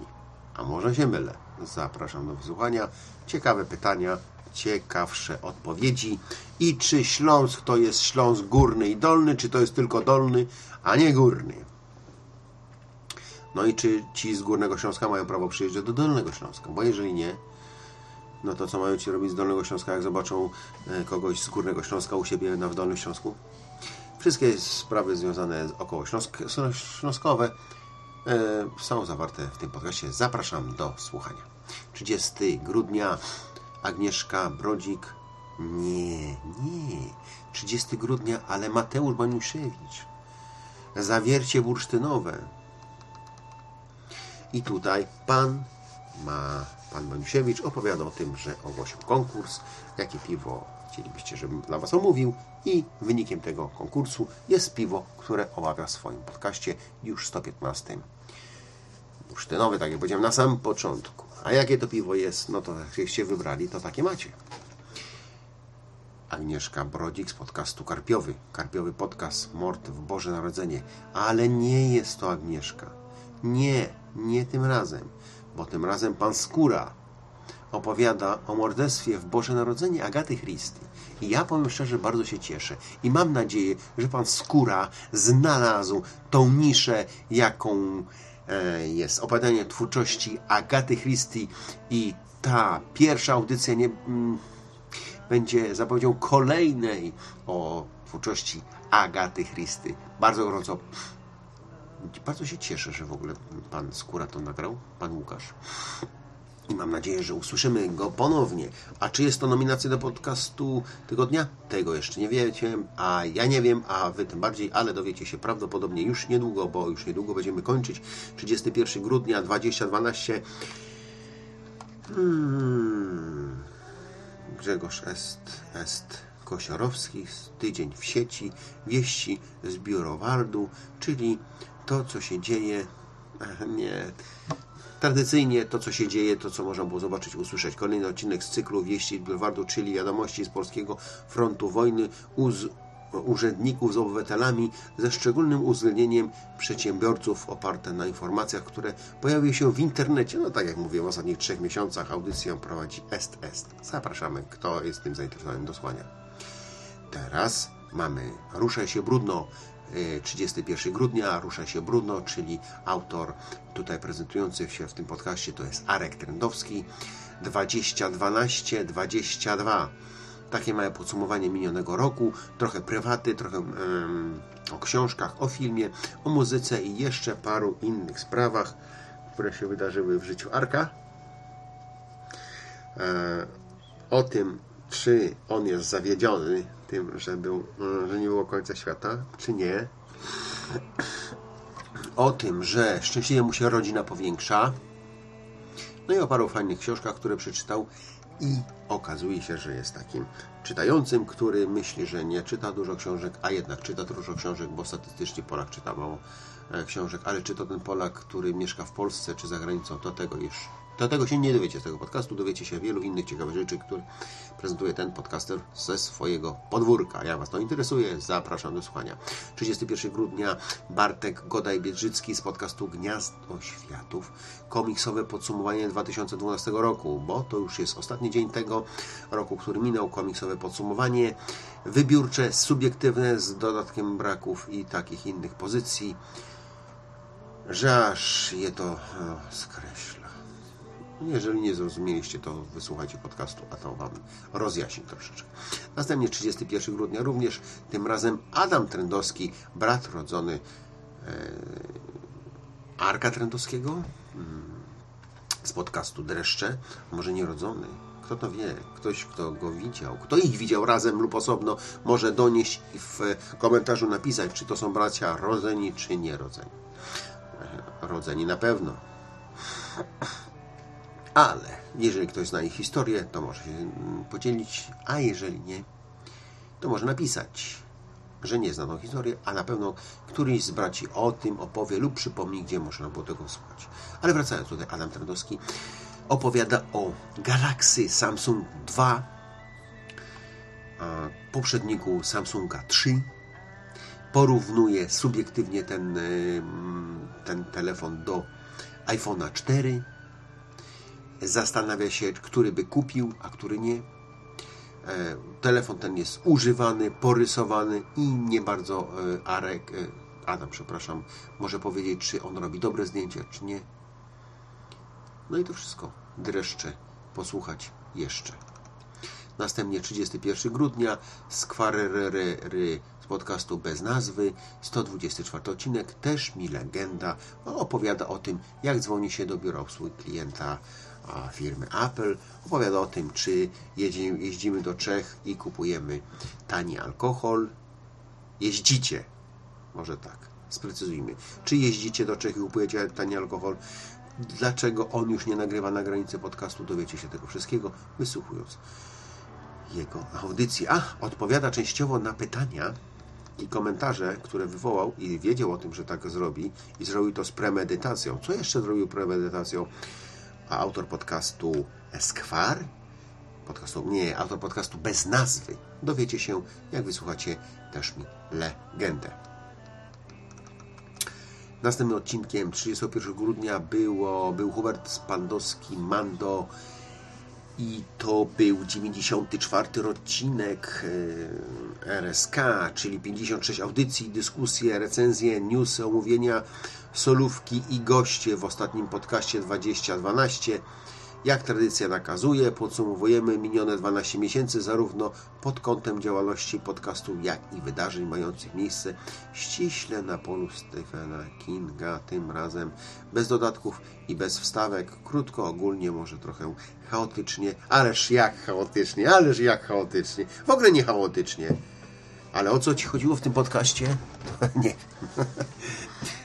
A może się mylę. Zapraszam do wysłuchania. Ciekawe pytania, ciekawsze odpowiedzi. I czy Śląsk to jest Śląsk górny i dolny, czy to jest tylko dolny, a nie górny? No i czy ci z Górnego Śląska mają prawo przyjeżdżać do Dolnego Śląska? Bo jeżeli nie, no to co mają ci robić z Dolnego Śląska, jak zobaczą e, kogoś z Górnego Śląska u siebie na w Dolnym Śląsku? Wszystkie sprawy związane z około Śląsk Śląskowe e, są zawarte w tym podcaście. Zapraszam do słuchania. 30 grudnia Agnieszka Brodzik. Nie, nie. 30 grudnia, ale Mateusz Baniuszewicz. Zawiercie bursztynowe. I tutaj pan ma, pan Boniusiewicz opowiada o tym, że ogłosił konkurs, jakie piwo chcielibyście, żebym dla Was omówił i wynikiem tego konkursu jest piwo, które omawia w swoim podcaście już 115. Bursztynowy, tak jak powiedziałem na samym początku. A jakie to piwo jest, no to jakście wybrali, to takie macie. Agnieszka Brodzik z podcastu Karpiowy. Karpiowy podcast Mord w Boże Narodzenie. Ale nie jest to Agnieszka. Nie, nie tym razem, bo tym razem pan Skóra opowiada o morderstwie w Boże Narodzenie Agaty Christy. I ja powiem szczerze, bardzo się cieszę. I mam nadzieję, że pan Skóra znalazł tą niszę, jaką e, jest opowiadanie twórczości Agaty Christy i ta pierwsza audycja nie, mm, będzie zapowiedzią kolejnej o twórczości Agaty Christy. Bardzo gorąco bardzo się cieszę, że w ogóle pan Skóra to nagrał, pan Łukasz. I mam nadzieję, że usłyszymy go ponownie. A czy jest to nominacja do podcastu tygodnia? Tego jeszcze nie wiecie, a ja nie wiem, a wy tym bardziej, ale dowiecie się prawdopodobnie już niedługo, bo już niedługo będziemy kończyć. 31 grudnia 2012. Hmm. Grzegorz Est, Est Kosiorowski, tydzień w sieci, wieści z Biurowardu, czyli to, co się dzieje, nie. Tradycyjnie to, co się dzieje, to, co można było zobaczyć, usłyszeć. Kolejny odcinek z cyklu Wieści Bulwardu, czyli wiadomości z Polskiego Frontu Wojny uz urzędników z obywatelami ze szczególnym uwzględnieniem przedsiębiorców oparte na informacjach, które pojawiły się w internecie. No tak jak mówiłem, w ostatnich trzech miesiącach audycję prowadzi Est Est. Zapraszamy, kto jest tym zainteresowany do słuchania. Teraz mamy Ruszaj się brudno 31 grudnia rusza się Bruno, czyli autor tutaj prezentujący się w tym podcaście to jest Arek Trendowski. 2012 22 takie małe podsumowanie minionego roku. Trochę prywaty, trochę um, o książkach, o filmie, o muzyce i jeszcze paru innych sprawach, które się wydarzyły w życiu Arka. E, o tym, czy on jest zawiedziony tym, że, był, że nie było końca świata, czy nie. O tym, że szczęśliwie mu się rodzina powiększa. No i o paru fajnych książkach, które przeczytał i okazuje się, że jest takim czytającym, który myśli, że nie czyta dużo książek, a jednak czyta dużo książek, bo statystycznie Polak czyta mało e, książek, ale czy to ten Polak, który mieszka w Polsce czy za granicą, to tego już do tego się nie dowiecie z tego podcastu, dowiecie się wielu innych ciekawych rzeczy, które prezentuje ten podcaster ze swojego podwórka. Jak Was to interesuje, zapraszam do słuchania. 31 grudnia Bartek Godaj-Biedrzycki z podcastu Gniazdo Światów. Komiksowe podsumowanie 2012 roku, bo to już jest ostatni dzień tego roku, który minął. Komiksowe podsumowanie wybiórcze, subiektywne, z dodatkiem braków i takich innych pozycji, że aż je to skreśla. Jeżeli nie zrozumieliście, to wysłuchajcie podcastu, a to Wam rozjaśni troszeczkę. Następnie 31 grudnia również, tym razem Adam Trendowski, brat rodzony e, Arka Trendowskiego mm, z podcastu Dreszcze, może nie rodzony, kto to wie, ktoś, kto go widział, kto ich widział razem lub osobno, może donieść i w komentarzu napisać, czy to są bracia rodzeni, czy nierodzeni. E, rodzeni na pewno. Ale jeżeli ktoś zna ich historię, to może się mm, podzielić, a jeżeli nie, to może napisać. że nie zna tą historię, a na pewno któryś z braci o tym opowie lub przypomni, gdzie można było tego słuchać. Ale wracając tutaj, Adam Trendowski opowiada o Galaxy Samsung 2, poprzedniku Samsunga 3. Porównuje subiektywnie ten, ten telefon do iPhone'a 4. Zastanawia się, który by kupił, a który nie. E, telefon ten jest używany, porysowany i nie bardzo e, Arek, e, Adam, przepraszam, może powiedzieć, czy on robi dobre zdjęcia, czy nie. No i to wszystko. Dreszcze posłuchać jeszcze. Następnie 31 grudnia Skwarerery z podcastu bez nazwy, 124 odcinek, też mi legenda, opowiada o tym, jak dzwoni się do biura obsługi klienta firmy Apple. Opowiada o tym, czy jeździmy, do Czech i kupujemy tani alkohol. Jeździcie, może tak, sprecyzujmy. Czy jeździcie do Czech i kupujecie tani alkohol? Dlaczego on już nie nagrywa na granicy podcastu? Dowiecie się tego wszystkiego, wysłuchując jego audycji. A, odpowiada częściowo na pytania i komentarze, które wywołał i wiedział o tym, że tak zrobi i zrobił to z premedytacją. Co jeszcze zrobił premedytacją? A autor podcastu Eskwar, podcastu, nie, autor podcastu bez nazwy, dowiecie się, jak wysłuchacie też mi legendę. Następnym odcinkiem 31 grudnia było, był Hubert Spandowski, Mando. I to był 94 odcinek e, RSK, czyli 56 audycji, dyskusje, recenzje, newsy, omówienia, solówki i goście w ostatnim podcaście 2012. Jak tradycja nakazuje, podsumowujemy minione 12 miesięcy zarówno pod kątem działalności podcastu, jak i wydarzeń mających miejsce ściśle na polu Stephena Kinga, tym razem bez dodatków i bez wstawek, krótko, ogólnie, może trochę chaotycznie, ależ jak chaotycznie, ależ jak chaotycznie, w ogóle nie chaotycznie. Ale o co Ci chodziło w tym podcaście? nie.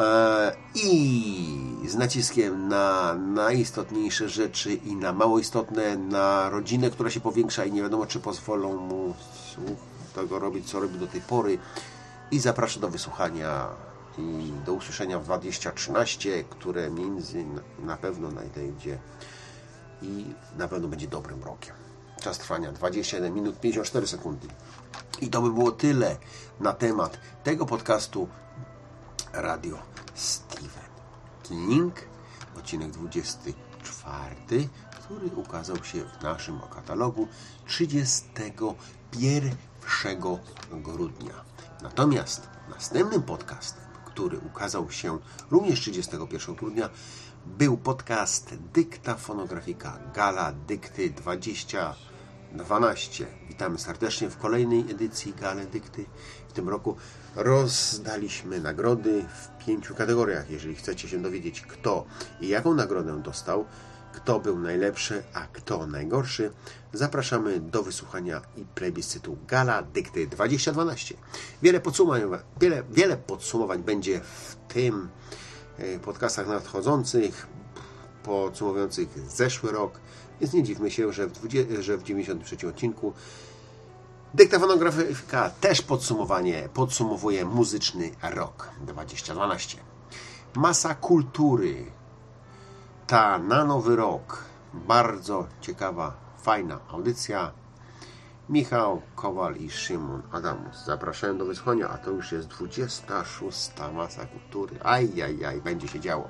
E, I z naciskiem na najistotniejsze rzeczy i na mało istotne, na rodzinę, która się powiększa i nie wiadomo, czy pozwolą mu tego robić, co robi do tej pory. I zapraszam do wysłuchania i do usłyszenia w 2013, które między na pewno nadejdzie i na pewno będzie dobrym rokiem. Czas trwania 21 minut 54 sekundy. I to by było tyle na temat tego podcastu Radio Stephen King, odcinek 24, który ukazał się w naszym katalogu 31 grudnia. Natomiast następnym podcastem, który ukazał się również 31 grudnia, był podcast Dykta Fonografika Gala Dykty 2012. Witamy serdecznie w kolejnej edycji Gale Dykty. W tym roku rozdaliśmy nagrody w pięciu kategoriach. Jeżeli chcecie się dowiedzieć, kto i jaką nagrodę dostał, kto był najlepszy, a kto najgorszy, zapraszamy do wysłuchania i plebiscytu Gala Dykty 2012. Wiele podsumowań, wiele, wiele podsumowań będzie w tym e, podcastach nadchodzących, podsumowujących zeszły rok, więc nie dziwmy się, że w, 20, że w 93 odcinku Dyktafonografika też podsumowanie podsumowuje muzyczny rok 2012. Masa kultury. Ta na nowy rok. Bardzo ciekawa, fajna audycja. Michał Kowal i Szymon Adamus. Zapraszałem do wysłuchania, a to już jest 26. Masa Kultury. Aj, aj, aj, będzie się działo.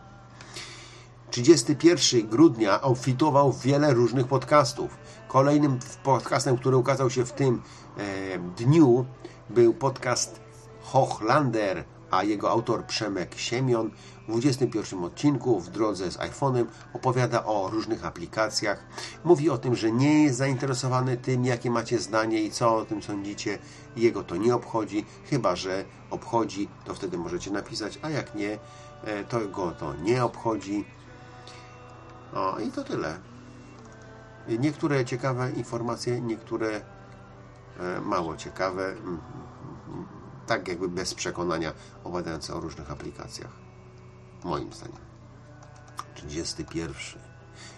31 grudnia obfitował wiele różnych podcastów. Kolejnym podcastem, który ukazał się w tym e, dniu, był podcast Hochlander, a jego autor Przemek Siemion w 21 odcinku w drodze z iPhone'em opowiada o różnych aplikacjach. Mówi o tym, że nie jest zainteresowany tym, jakie macie zdanie i co o tym sądzicie. Jego to nie obchodzi, chyba że obchodzi, to wtedy możecie napisać, a jak nie, e, to go to nie obchodzi. No i to tyle. Niektóre ciekawe informacje, niektóre e, mało ciekawe, mm, mm, mm, tak jakby bez przekonania opowiadające o różnych aplikacjach. Moim zdaniem. 31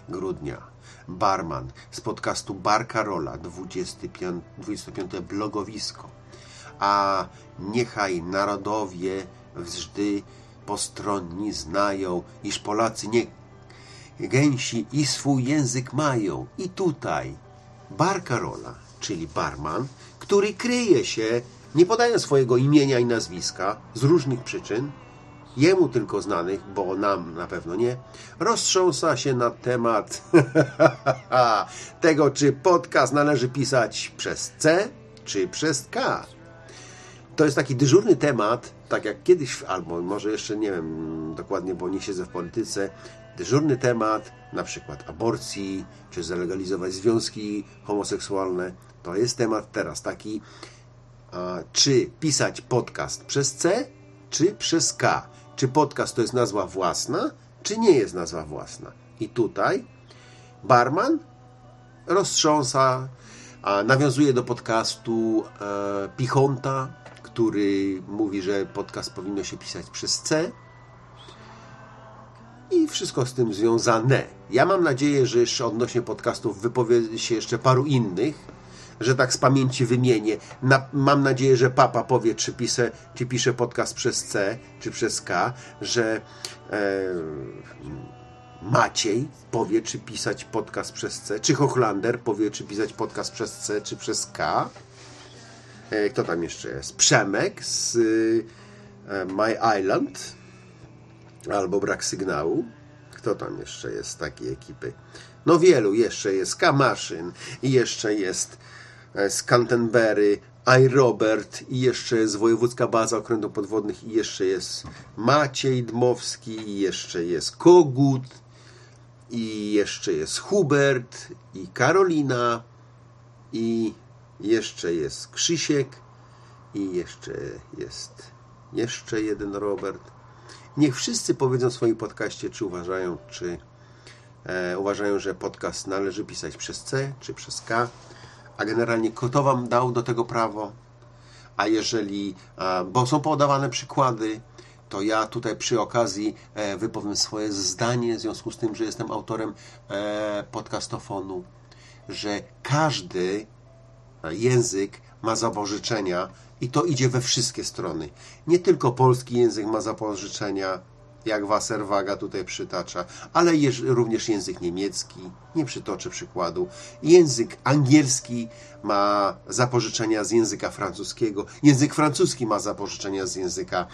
grudnia. Barman z podcastu Bar Karola, 25, 25 blogowisko. a niechaj narodowie wzdy postronni znają, iż Polacy nie gęsi i swój język mają. I tutaj bar Karola, czyli barman, który kryje się, nie podaje swojego imienia i nazwiska z różnych przyczyn, jemu tylko znanych, bo nam na pewno nie, roztrząsa się na temat tego, czy podcast należy pisać przez C czy przez K. To jest taki dyżurny temat, tak jak kiedyś, albo może jeszcze nie wiem dokładnie, bo nie siedzę w polityce, dyżurny temat na przykład aborcji, czy zalegalizować związki homoseksualne. To jest temat teraz taki, czy pisać podcast przez C, czy przez K. Czy podcast to jest nazwa własna, czy nie jest nazwa własna. I tutaj barman roztrząsa, nawiązuje do podcastu e, Pichonta, który mówi, że podcast powinno się pisać przez C i wszystko z tym związane. Ja mam nadzieję, że jeszcze odnośnie podcastów wypowie się jeszcze paru innych, że tak z pamięci wymienię. Na, mam nadzieję, że papa powie, czy pisze, czy pisze podcast przez C, czy przez K, że e, Maciej powie, czy pisać podcast przez C, czy Hochlander powie, czy pisać podcast przez C, czy przez K. E, kto tam jeszcze jest? Przemek z e, My Island albo Brak Sygnału. Kto tam jeszcze jest z takiej ekipy? No wielu. Jeszcze jest Kamaszyn i jeszcze jest e, z Canterbury I Robert i jeszcze jest Wojewódzka Baza Okrętów Podwodnych i jeszcze jest Maciej Dmowski i jeszcze jest Kogut i jeszcze jest Hubert i Karolina i jeszcze jest Krzysiek i jeszcze jest jeszcze jeden Robert. Niech wszyscy powiedzą w swoim podcaście, czy uważają, czy e, uważają, że podcast należy pisać przez C, czy przez K. A generalnie kto Wam dał do tego prawo? A jeżeli, bo są podawane przykłady, to ja tutaj przy okazji e, wypowiem swoje zdanie w związku z tym, że jestem autorem e, podcastofonu, że każdy język ma zapożyczenia i to idzie we wszystkie strony. Nie tylko polski język ma zapożyczenia, jak Wasserwaga tutaj przytacza, ale również język niemiecki, nie przytoczę przykładu. Język angielski ma zapożyczenia z języka francuskiego, język francuski ma zapożyczenia z języka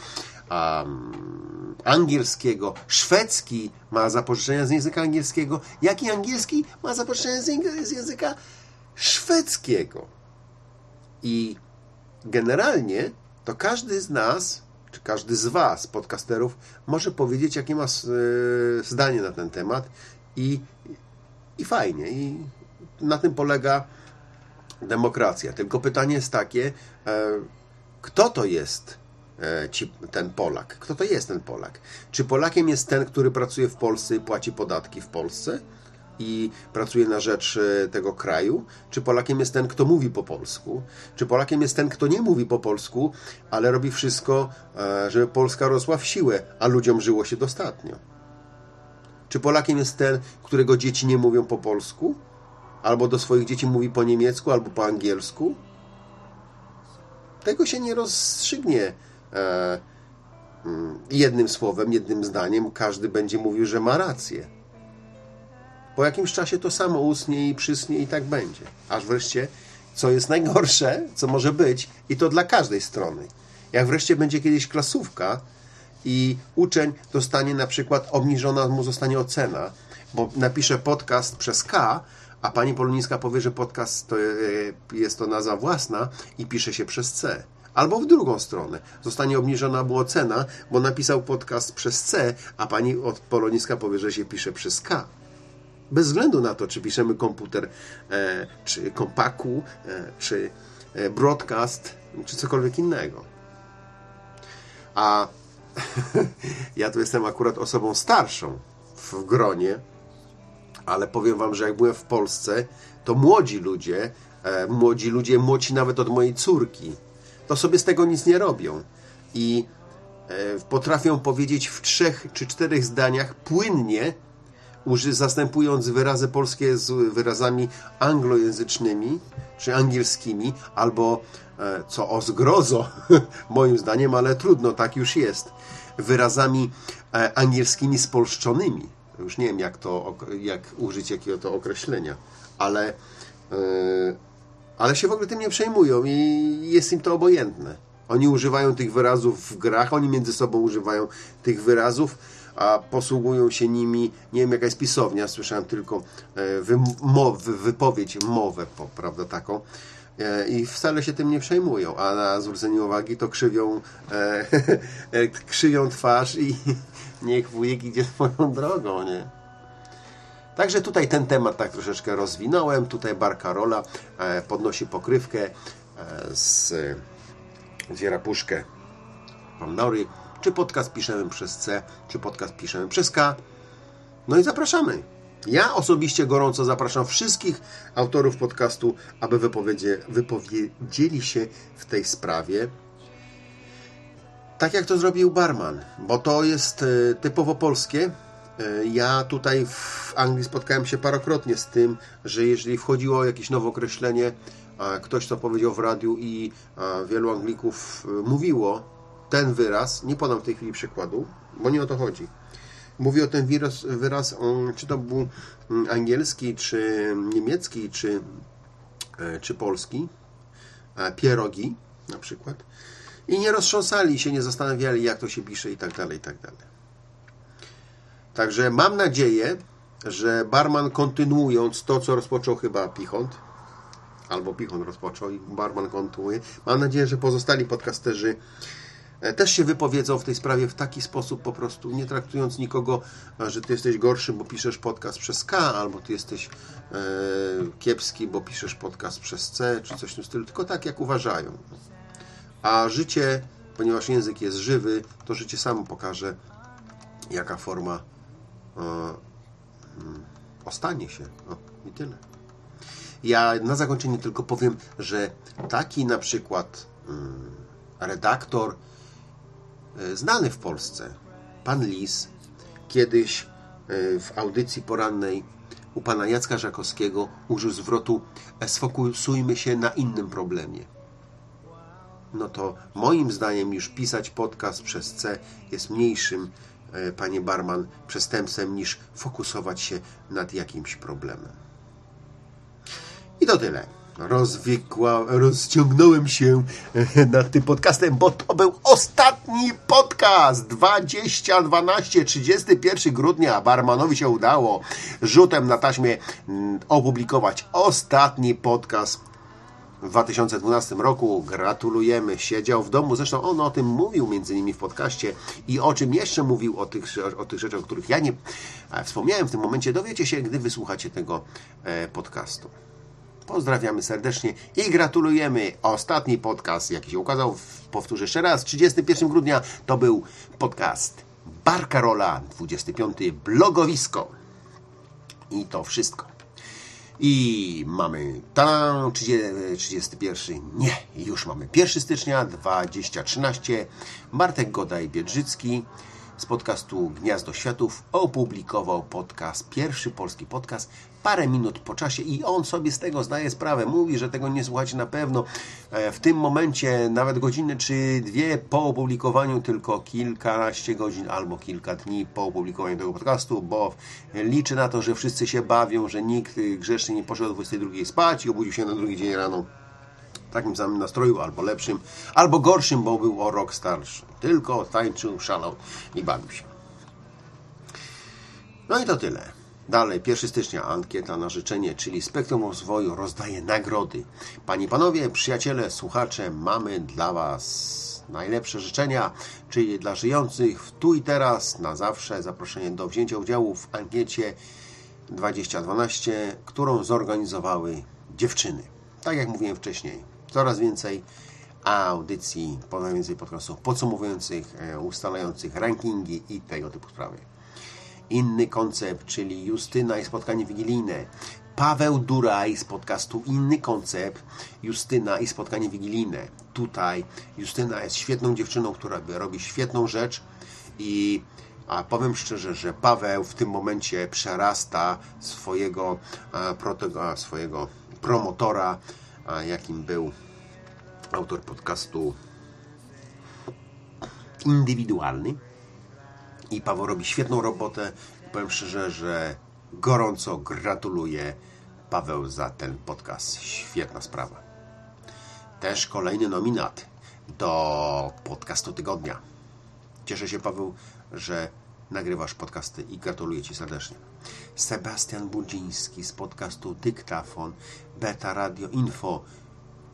um, angielskiego, szwedzki ma zapożyczenia z języka angielskiego, jak i angielski ma zapożyczenia z języka szwedzkiego. I generalnie to każdy z nas, czy każdy z Was, podcasterów, może powiedzieć, jakie ma e, zdanie na ten temat i, i fajnie. I na tym polega demokracja. Tylko pytanie jest takie, e, kto to jest e, ci, ten Polak? Kto to jest ten Polak? Czy Polakiem jest ten, który pracuje w Polsce i płaci podatki w Polsce? I pracuje na rzecz e, tego kraju? Czy Polakiem jest ten, kto mówi po polsku? Czy Polakiem jest ten, kto nie mówi po polsku, ale robi wszystko, e, żeby Polska rosła w siłę, a ludziom żyło się dostatnio? Czy Polakiem jest ten, którego dzieci nie mówią po polsku? Albo do swoich dzieci mówi po niemiecku, albo po angielsku? Tego się nie rozstrzygnie e, mm, jednym słowem, jednym zdaniem. Każdy będzie mówił, że ma rację. Po jakimś czasie to samo usnie i przysnie i tak będzie. Aż wreszcie, co jest najgorsze, co może być, i to dla każdej strony. Jak wreszcie będzie kiedyś klasówka i uczeń dostanie na przykład, obniżona mu zostanie ocena, bo napisze podcast przez K, a pani Poloniska powie, że podcast to e, jest to nazwa własna i pisze się przez C. Albo w drugą stronę. Zostanie obniżona mu ocena, bo napisał podcast przez C, a pani od Poloniska powie, że się pisze przez K. Bez względu na to, czy piszemy komputer, e, czy kompaku, e, czy e, broadcast, czy cokolwiek innego. A ja tu jestem akurat osobą starszą w gronie, ale powiem Wam, że jak byłem w Polsce, to młodzi ludzie, młodzi ludzie, młodzi nawet od mojej córki, to sobie z tego nic nie robią. I potrafią powiedzieć w trzech czy czterech zdaniach płynnie zastępując wyrazy polskie z wyrazami anglojęzycznymi czy angielskimi, albo e, co o zgrozo, moim zdaniem, ale trudno, tak już jest, wyrazami e, angielskimi spolszczonymi. Już nie wiem, jak, to, jak użyć jakiego to określenia, ale, e, ale się w ogóle tym nie przejmują i jest im to obojętne. Oni używają tych wyrazów w grach, oni między sobą używają tych wyrazów, a posługują się nimi, nie wiem jaka jest pisownia, słyszałem tylko wymow, wypowiedź, mowę, prawda, taką. E, i wcale się tym nie przejmują, a na zwrócenie uwagi to krzywią, e, krzywią twarz i niech wujek idzie swoją drogą, nie? Także tutaj ten temat tak troszeczkę rozwinąłem. Tutaj Barcarola e, podnosi pokrywkę e, z, zbiera puszkę Pandory. Czy podcast piszemy przez C, czy podcast piszemy przez K. No i zapraszamy. Ja osobiście gorąco zapraszam wszystkich autorów podcastu, aby wypowiedzieli się w tej sprawie. Tak jak to zrobił Barman, bo to jest e, typowo polskie. E, ja tutaj w Anglii spotkałem się parokrotnie z tym, że jeżeli wchodziło jakieś nowe określenie, ktoś to powiedział w radiu i wielu Anglików e, mówiło ten wyraz, nie podam w tej chwili przykładu, bo nie o to chodzi Mówi o ten wyraz, czy to był mm, angielski, czy niemiecki, czy, e, czy polski, pierogi na przykład. I nie roztrząsali się, nie zastanawiali, jak to się pisze i tak dalej, i tak dalej. Także mam nadzieję, że barman kontynuując to, co rozpoczął chyba Pichont, albo Pichont rozpoczął i barman kontynuuje, mam nadzieję, że pozostali podcasterzy E, też się wypowiedzą w tej sprawie w taki sposób po prostu, nie traktując nikogo, że ty jesteś gorszy, bo piszesz podcast przez K, albo ty jesteś e, kiepski, bo piszesz podcast przez C, czy coś w tym stylu, tylko tak, jak uważają. A życie, ponieważ język jest żywy, to życie samo pokaże, jaka forma e, hmm, ostanie się. No, i tyle. Ja na zakończenie tylko powiem, że taki na przykład hmm, redaktor E, znany w Polsce, pan Lis, kiedyś e, w audycji porannej u pana Jacka Żakowskiego użył zwrotu e, sfokusujmy się na innym problemie. No to moim zdaniem już pisać podcast przez C jest mniejszym, panie Barman, przestępstwem niż fokusować się nad jakimś problemem. I to tyle rozwikła, rozciągnąłem się nad tym podcastem, bo to był ostatni podcast 2012, 31 grudnia. Barmanowi się udało rzutem na taśmie mm, opublikować ostatni podcast w 2012 roku. Gratulujemy. Siedział w domu. Zresztą on o tym mówił między innymi w podcaście i o czym jeszcze mówił o tych, o tych rzeczach, o których ja nie wspomniałem w tym momencie. Dowiecie się, gdy wysłuchacie tego e, podcastu. Pozdrawiamy serdecznie i gratulujemy. Ostatni podcast, jaki się ukazał, powtórzę jeszcze raz, 31 grudnia to był podcast Barcarola, 25 blogowisko. I to wszystko. I mamy ta 31. Nie, już mamy 1 stycznia 2013. Bartek Godaj-Biedrzycki z podcastu Gniazdo Światów opublikował podcast, pierwszy polski podcast, parę minut po czasie i on sobie z tego zdaje sprawę. Mówi, że tego nie słuchacie na pewno. E, w tym momencie nawet godziny czy dwie po opublikowaniu, tylko kilkanaście godzin albo kilka dni po opublikowaniu tego podcastu, bo liczy na to, że wszyscy się bawią, że nikt grzeszny nie poszedł o 22 spać i obudził się na drugi dzień rano takim samym nastroju, albo lepszym, albo gorszym, bo był o rok starszy. Tylko tańczył, szalał i bawił się. No i to tyle. Dalej, 1 stycznia, ankieta na życzenie, czyli Spektrum Rozwoju rozdaje nagrody. Panie Panowie, przyjaciele, słuchacze, mamy dla Was najlepsze życzenia, czyli dla żyjących w tu i teraz, na zawsze, zaproszenie do wzięcia udziału w ankiecie 2012, którą zorganizowały dziewczyny. Tak jak mówiłem wcześniej, coraz więcej audycji, coraz więcej podcastów podsumowujących, e, ustalających rankingi i tego typu sprawy. Inny koncept, czyli Justyna i spotkanie wigilijne. Paweł Duraj z podcastu Inny Koncept, Justyna i spotkanie wigilijne. Tutaj Justyna jest świetną dziewczyną, która robi świetną rzecz i A powiem szczerze, że Paweł w tym momencie przerasta swojego, e, protego, swojego promotora, jakim był autor podcastu indywidualny. I Paweł robi świetną robotę. Powiem szczerze, że gorąco gratuluję Paweł za ten podcast. Świetna sprawa. Też kolejny nominat do podcastu tygodnia. Cieszę się, Paweł, że nagrywasz podcasty i gratuluję Ci serdecznie. Sebastian Budziński z podcastu Dyktafon, Beta Radio Info.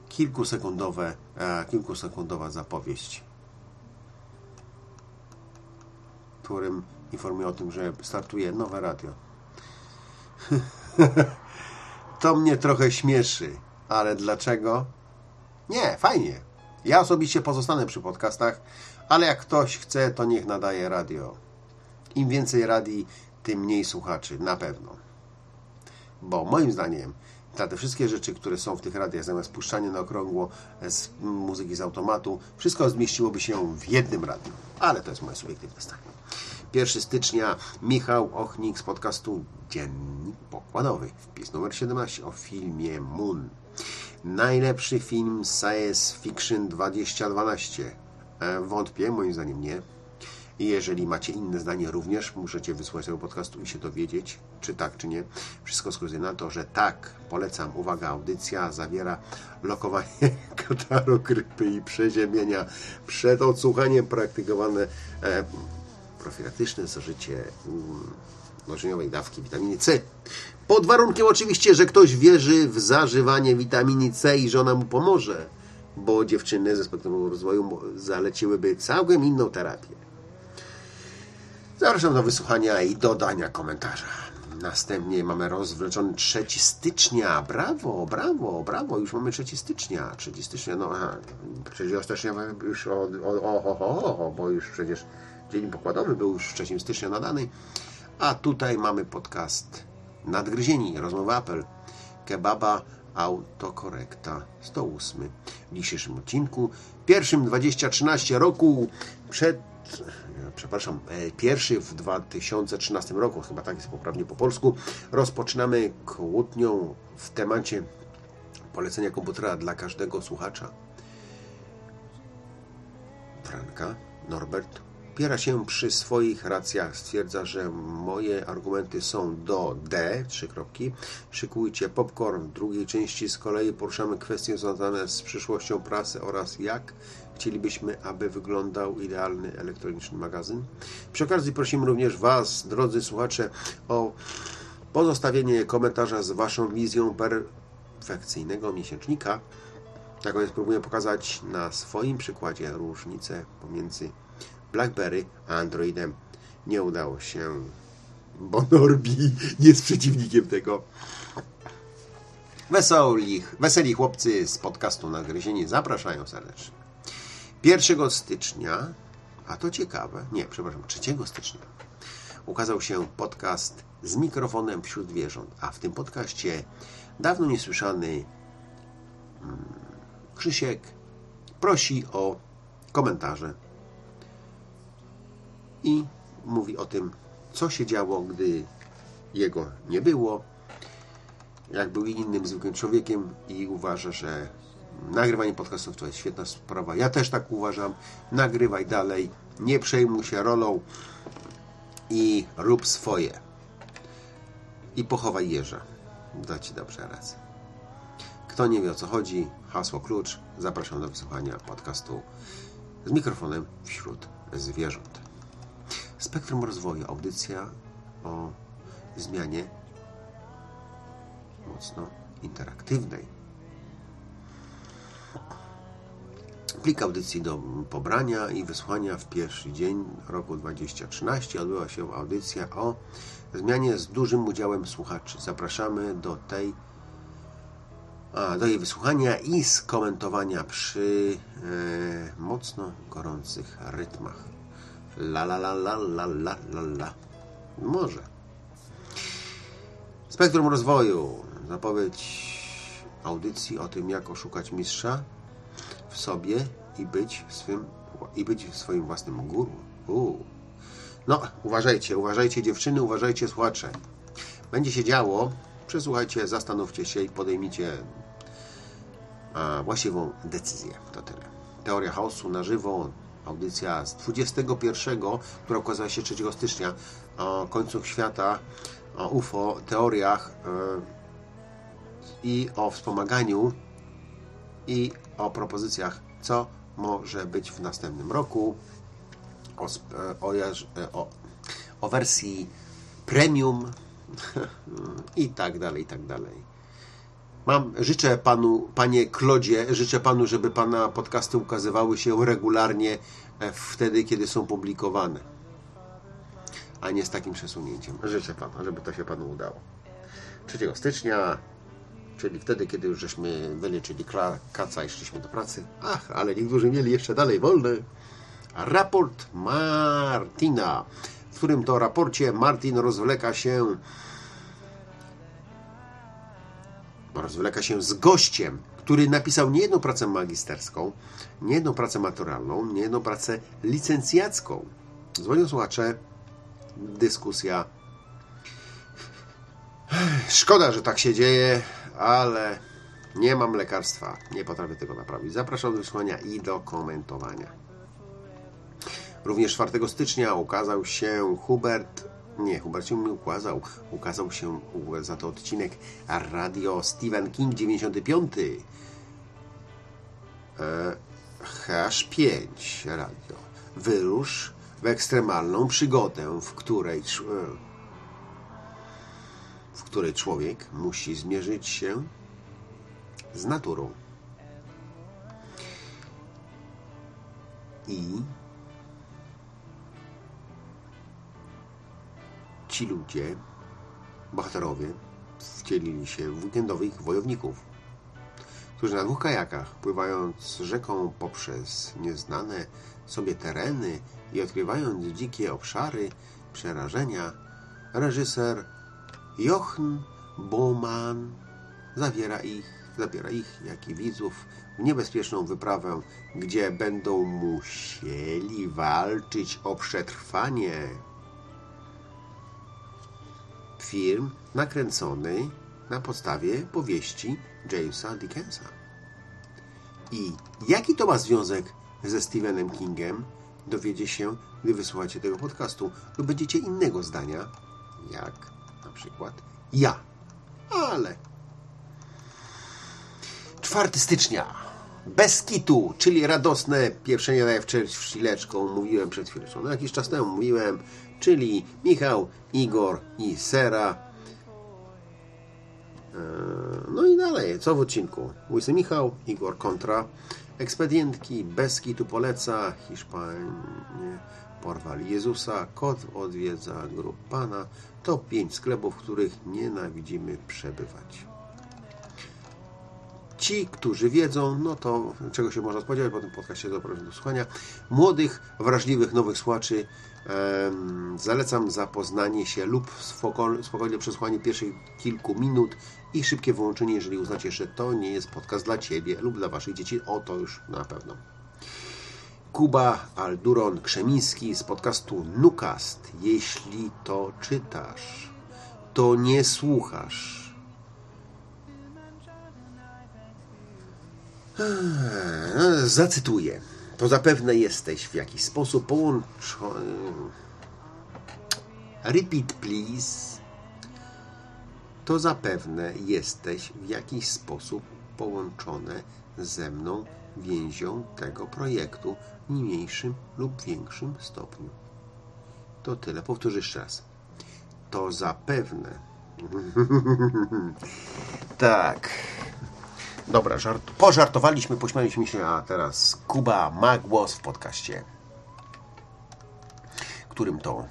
Kilkusekundowe, e, kilkusekundowa zapowiedź, którym informuje o tym, że startuje nowe radio. to mnie trochę śmieszy, ale dlaczego? Nie, fajnie. Ja osobiście pozostanę przy podcastach, ale jak ktoś chce, to niech nadaje radio. Im więcej radii, tym mniej słuchaczy, na pewno. Bo moim zdaniem te wszystkie rzeczy, które są w tych radiach, zamiast puszczania na okrągło z muzyki z automatu, wszystko zmieściłoby się w jednym radiu. Ale to jest moje subiektywne zdanie. 1 stycznia Michał Ochnik z podcastu Dziennik Pokładowy. Wpis numer 17 o filmie Moon. Najlepszy film science fiction 2012. E, wątpię, moim zdaniem nie. I jeżeli macie inne zdanie również, możecie wysłać tego podcastu i się dowiedzieć, czy tak, czy nie. Wszystko wskazuje na to, że tak, polecam. Uwaga, audycja zawiera lokowanie kataru, grypy i przeziemienia przed odsłuchaniem praktykowane e, profilaktyczne zażycie um, dawki witaminy C. Pod warunkiem oczywiście, że ktoś wierzy w zażywanie witaminy C i żona mu pomoże, bo dziewczyny ze spektrum rozwoju zaleciłyby całkiem inną terapię. Zapraszam do wysłuchania i dodania komentarza. Następnie mamy rozwleczony 3 stycznia. Brawo, brawo, brawo. Już mamy 3 stycznia. 3 stycznia, no aha. 3 stycznia już o, o, o, o, o, bo już przecież dzień pokładowy był już 3 stycznia nadany. A tutaj mamy podcast Nadgryzieni, rozmowa apel, kebaba, autokorekta 108. W dzisiejszym odcinku, pierwszym 2013 roku przed przepraszam, e, pierwszy w 2013 roku, chyba tak jest poprawnie po polsku, rozpoczynamy kłótnią w temacie polecenia komputera dla każdego słuchacza. Franka, Norbert opiera się przy swoich racjach. Stwierdza, że moje argumenty są do D, trzy kropki. Szykujcie popcorn. W drugiej części z kolei poruszamy kwestie związane z przyszłością prasy oraz jak chcielibyśmy, aby wyglądał idealny elektroniczny magazyn. Przy okazji prosimy również Was, drodzy słuchacze, o pozostawienie komentarza z Waszą wizją perfekcyjnego miesięcznika. Tak więc spróbuję pokazać na swoim przykładzie różnicę pomiędzy BlackBerry a Androidem. Nie udało się, bo Norbi jest przeciwnikiem tego. Weseli, weseli chłopcy z podcastu Nagryzienie zapraszają serdecznie. 1 stycznia, a to ciekawe, nie, przepraszam, 3 stycznia ukazał się podcast z mikrofonem wśród wierząt, a w tym podcaście dawno niesłyszany hmm, Krzysiek prosi o komentarze i mówi o tym, co się działo, gdy jego nie było, jak był innym zwykłym człowiekiem i uważa, że nagrywanie podcastów to jest świetna sprawa. Ja też tak uważam. Nagrywaj dalej, nie przejmuj się rolą i rób swoje. I pochowaj jeża. Da Ci dobrze rację. Kto nie wie o co chodzi, hasło klucz, zapraszam do wysłuchania podcastu z mikrofonem wśród zwierząt. Spektrum rozwoju, audycja o zmianie mocno interaktywnej. Plik audycji do pobrania i wysłania w pierwszy dzień roku 2013 odbyła się audycja o zmianie z dużym udziałem słuchaczy. Zapraszamy do tej do jej wysłuchania i skomentowania przy e, mocno gorących rytmach. La la la la la la la la. Może. Spektrum rozwoju. Zapowiedź audycji o tym, jak oszukać mistrza w sobie i być swym i być swoim własnym guru. Uu. No, uważajcie, uważajcie dziewczyny, uważajcie słuchacze. Będzie się działo, przesłuchajcie, zastanówcie się i podejmijcie właściwą decyzję. To tyle. Teoria chaosu na żywo, audycja z 21, która ukazała się 3 stycznia o końcu świata, o UFO, teoriach yy, i o wspomaganiu i o propozycjach, co może być w następnym roku, o, o, o, o wersji premium i tak dalej, i tak dalej. Mam, życzę panu, panie Klodzie, życzę panu, żeby pana podcasty ukazywały się regularnie e, wtedy, kiedy są publikowane, a nie z takim przesunięciem. Życzę panu, żeby to się panu udało. 3 stycznia, czyli wtedy, kiedy już żeśmy wyleczyli kaca i szliśmy do pracy. Ach, ale niektórzy mieli jeszcze dalej wolne. Raport Martina, w którym to raporcie Martin rozwleka się rozwleka się z gościem, który napisał nie jedną pracę magisterską, nie jedną pracę maturalną, nie jedną pracę licencjacką. Dzwonią słuchacze, dyskusja. Szkoda, że tak się dzieje, ale nie mam lekarstwa. Nie potrafię tego naprawić. Zapraszam do wysłania i do komentowania. Również 4 stycznia ukazał się Hubert nie, Hubert się ukazał. Ukazał się za to odcinek Radio Stephen King 95. E, H5 radio. Wyrusz w ekstremalną przygodę, w której, w której człowiek musi zmierzyć się z naturą. I ci ludzie, bohaterowie, wcielili się w weekendowych wojowników, którzy na dwóch kajakach, pływając rzeką poprzez nieznane sobie tereny i odkrywając dzikie obszary przerażenia, reżyser Jochen Bowman zawiera ich, zabiera ich, jak i widzów w niebezpieczną wyprawę, gdzie będą musieli walczyć o przetrwanie film nakręcony na podstawie powieści Jamesa Dickensa. I jaki to ma związek ze Stephenem Kingem, dowiedzie się, gdy wysłuchacie tego podcastu lub będziecie innego zdania, jak na przykład ja. Ale 4 stycznia bez kitu, czyli radosne pieprzenie najwcześniejszą mówiłem przed chwilą. No jakiś czas temu mówiłem, czyli Michał, Igor i Sera. E, no i dalej, co w odcinku? Łysy Michał, Igor kontra ekspedientki, Beskitu poleca, Hiszpanie porwali Jezusa, kot odwiedza grup Pana. To pięć sklepów, w których nienawidzimy przebywać. Ci, którzy wiedzą, no to czego się można spodziewać, po tym podcastie zapraszam do słuchania. Młodych, wrażliwych, nowych słuchaczy zalecam zapoznanie się lub spokojne przesłuchanie pierwszych kilku minut i szybkie wyłączenie, jeżeli uznacie, że to nie jest podcast dla Ciebie lub dla Waszych dzieci. O, to już na pewno. Kuba Alduron Krzemiński z podcastu Nukast. Jeśli to czytasz, to nie słuchasz Eee, zacytuję. To zapewne jesteś w jakiś sposób połączony. Repeat, please. To zapewne jesteś w jakiś sposób połączone ze mną więzią tego projektu w mniejszym lub większym stopniu. To tyle. Powtórzę jeszcze raz. To zapewne. tak. Dobra, żart, pożartowaliśmy, pośmialiśmy się, a teraz Kuba ma głos w podcaście, którym to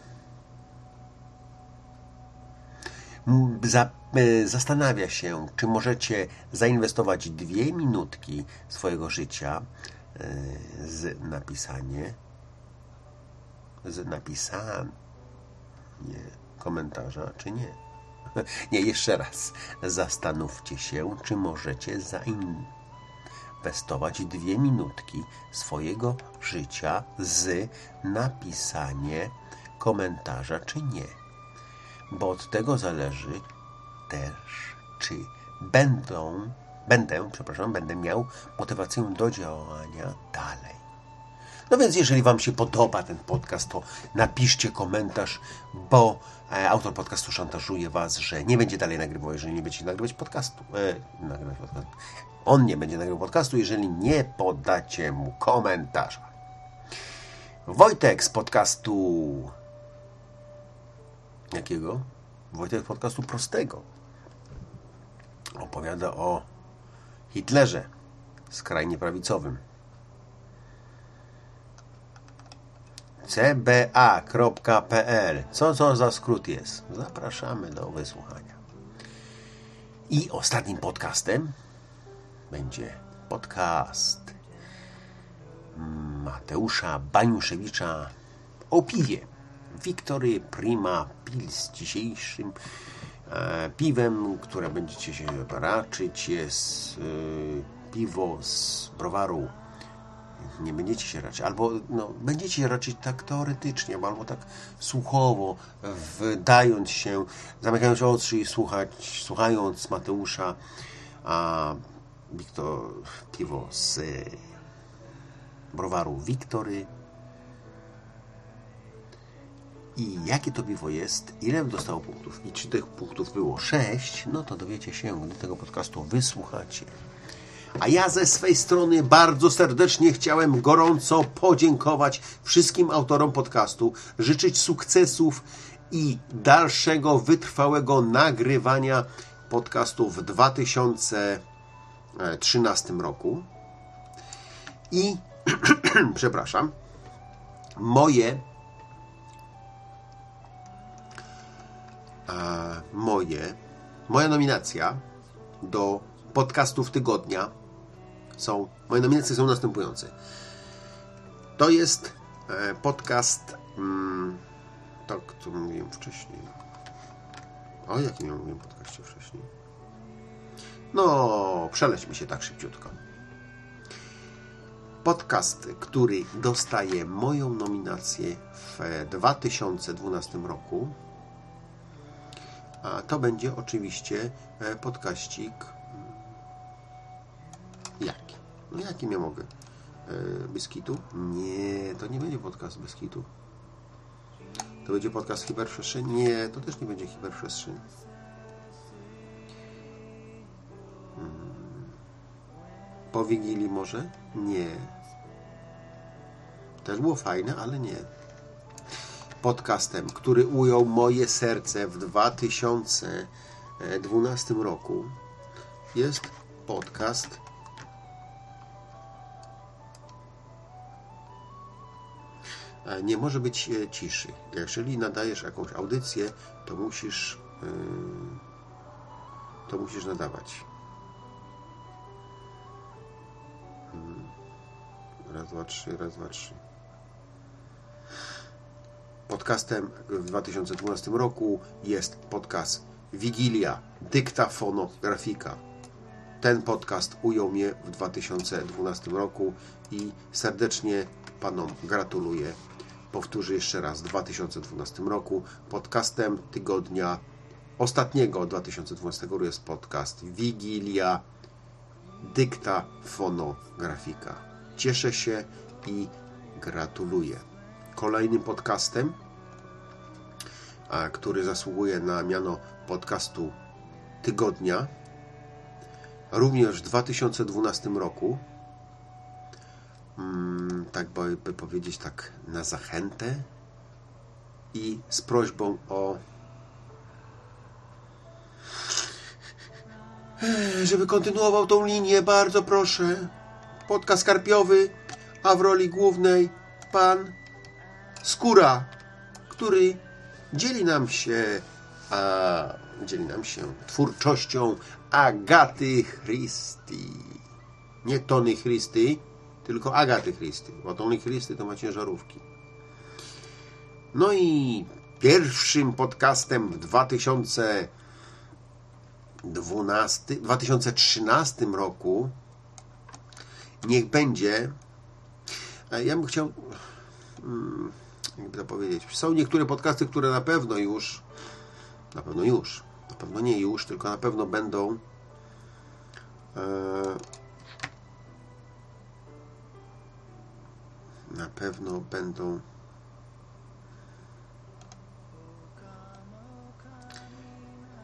za, e, zastanawia się, czy możecie zainwestować dwie minutki swojego życia e, z napisanie z napisanie komentarza, czy nie. Nie, jeszcze raz. Zastanówcie się, czy możecie zainwestować dwie minutki swojego życia z napisanie komentarza, czy nie. Bo od tego zależy też, czy będą, będę, przepraszam, będę miał motywację do działania dalej. No więc jeżeli Wam się podoba ten podcast, to napiszcie komentarz, bo autor podcastu szantażuje Was, że nie będzie dalej nagrywał, jeżeli nie będziecie nagrywać podcastu. E, nagrywać podcastu. On nie będzie nagrywał podcastu, jeżeli nie podacie mu komentarza. Wojtek z podcastu. Jakiego? Wojtek z podcastu prostego. Opowiada o Hitlerze skrajnie prawicowym. cba.pl. Co to za skrót jest? Zapraszamy do wysłuchania. I ostatnim podcastem będzie podcast Mateusza Baniuszewicza o piwie. Wiktory Prima Pils dzisiejszym e, piwem, które będziecie się raczyć jest e, piwo z browaru nie będziecie się raczyć, albo no, będziecie się raczyć tak teoretycznie, albo tak słuchowo, wdając się, zamykając oczy i słuchać, słuchając Mateusza, a Wiktor piwo z browaru Wiktory. I jakie to piwo jest, ile dostało punktów i czy tych punktów było 6, no to dowiecie się, gdy tego podcastu wysłuchacie. A ja ze swej strony bardzo serdecznie chciałem gorąco podziękować wszystkim autorom podcastu, życzyć sukcesów i dalszego wytrwałego nagrywania podcastu w 2013 roku. I przepraszam, moje moje moja nominacja do podcastów tygodnia są, moje nominacje są następujące. To jest e, podcast, mm, tak, co mówiłem wcześniej. O jakim ja mówiłem podcaście wcześniej? No, przeleć mi się tak szybciutko. Podcast, który dostaje moją nominację w 2012 roku, a to będzie oczywiście e, podkaścik Jaki? No jakim ja mogę? E, Beskitu? Nie, to nie będzie podcast Beskitu. To będzie podcast hiperprzestrzeń? Nie, to też nie będzie hiperprzestrzeń. Hmm. Po Wigilii może? Nie. Też było fajne, ale nie. Podcastem, który ujął moje serce w 2012 roku jest podcast nie może być e, ciszy. Jeżeli nadajesz jakąś audycję, to musisz e, to musisz nadawać. Hmm. Raz, dwa, trzy, raz, dwa, trzy. Podcastem w 2012 roku jest podcast Wigilia, dyktafonografika. Ten podcast ujął mnie w 2012 roku i serdecznie Panom gratuluję powtórzę jeszcze raz, w 2012 roku. Podcastem tygodnia ostatniego 2012 roku jest podcast Wigilia Dykta Fonografika. Cieszę się i gratuluję. Kolejnym podcastem, który zasługuje na miano podcastu tygodnia, również w 2012 roku tak by, powiedzieć, tak na zachętę i z prośbą o żeby kontynuował tą linię, bardzo proszę. Podcast karpiowy, a w roli głównej pan Skóra, który dzieli nam się a, dzieli nam się twórczością Agaty Christie. Nie Tony Christie, tylko Agaty Chrysty, bo Tony Chrysty to ma ciężarówki. No i pierwszym podcastem w 2012, 2013 roku niech będzie ja bym chciał mm, jakby to powiedzieć. Są niektóre podcasty, które na pewno już, na pewno już, na pewno nie już, tylko na pewno będą e, na pewno będą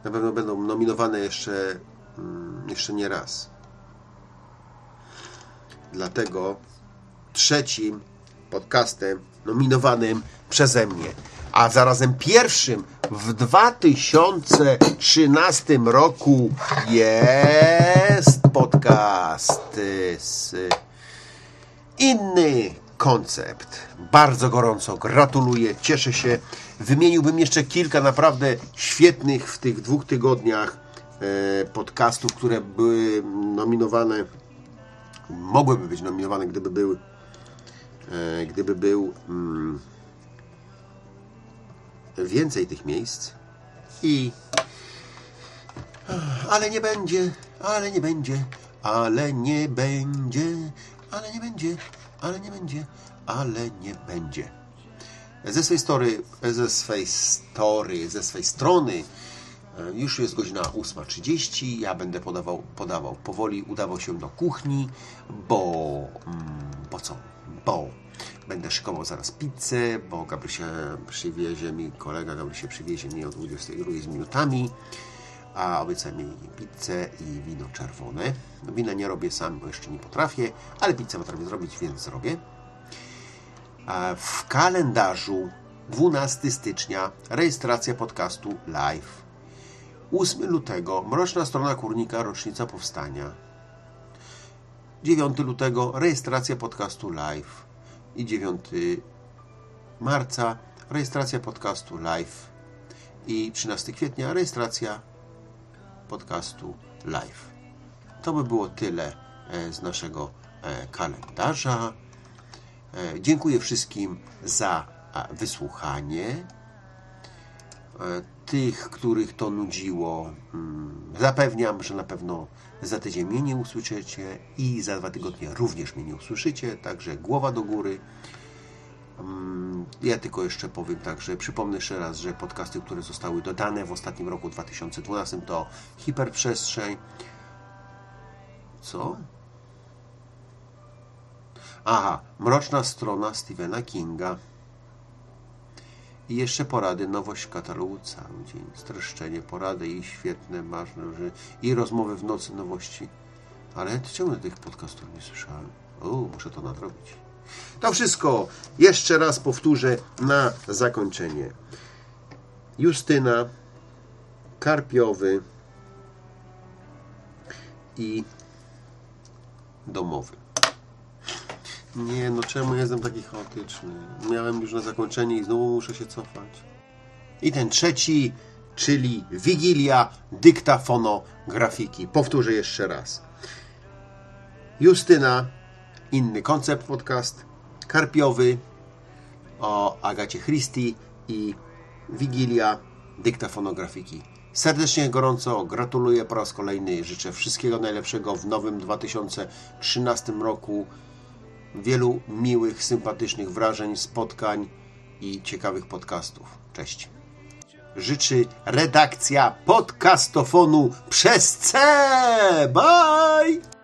na pewno będą nominowane jeszcze, mm, jeszcze nie raz. Dlatego trzecim podcastem nominowanym przeze mnie, a zarazem pierwszym w 2013 roku jest podcast z inny koncept. Bardzo gorąco gratuluję, cieszę się. Wymieniłbym jeszcze kilka naprawdę świetnych w tych dwóch tygodniach e, podcastów, które były nominowane, mogłyby być nominowane, gdyby był, e, gdyby był mm, więcej tych miejsc. I ale nie będzie, ale nie będzie, ale nie będzie, ale nie będzie, ale nie będzie, ale nie będzie. Ze swej story, ze swej story, ze swej strony e, już jest godzina 8.30. Ja będę podawał, podawał powoli, udawał się do kuchni, bo mm, bo co? Bo będę szykował zaraz pizzę, bo Gabrysia przywiezie mi, kolega Gabrysia przywiezie mi o 22 z minutami a obiecałem mi pizzę i wino czerwone. Wina nie robię sam, bo jeszcze nie potrafię, ale pizzę potrafię zrobić, więc zrobię. W kalendarzu 12 stycznia rejestracja podcastu live. 8 lutego Mroczna Strona Kurnika, rocznica powstania. 9 lutego rejestracja podcastu live. I 9 marca rejestracja podcastu live. I 13 kwietnia rejestracja podcastu live. To by było tyle e, z naszego e, kalendarza. E, dziękuję wszystkim za wysłuchanie. Tych, których to nudziło, mm, zapewniam, że na pewno za tydzień mnie nie usłyszycie i za dwa tygodnie również mnie nie usłyszycie, także głowa do góry. Mm, ja tylko jeszcze powiem tak, że przypomnę jeszcze raz, że podcasty, które zostały dodane w ostatnim roku 2012 to Hiperprzestrzeń. Co? Aha, Mroczna strona Stephena Kinga. I jeszcze porady, nowość katalogu cały dzień, streszczenie, porady i świetne, ważne, że i rozmowy w nocy, nowości. Ale ciągle tych podcastów nie słyszałem. O, muszę to nadrobić. To wszystko jeszcze raz powtórzę na zakończenie. Justyna, Karpiowy i Domowy. Nie, no czemu jestem taki chaotyczny? Miałem już na zakończenie i znowu muszę się cofać. I ten trzeci, czyli Wigilia dyktafonografiki. Powtórzę jeszcze raz. Justyna, inny koncept podcast, Karpiowy o Agacie Christie i Wigilia dyktafonografiki. Serdecznie gorąco gratuluję po raz kolejny. Życzę wszystkiego najlepszego w nowym 2013 roku. Wielu miłych, sympatycznych wrażeń, spotkań i ciekawych podcastów. Cześć. Życzy redakcja podcastofonu przez C. Bye!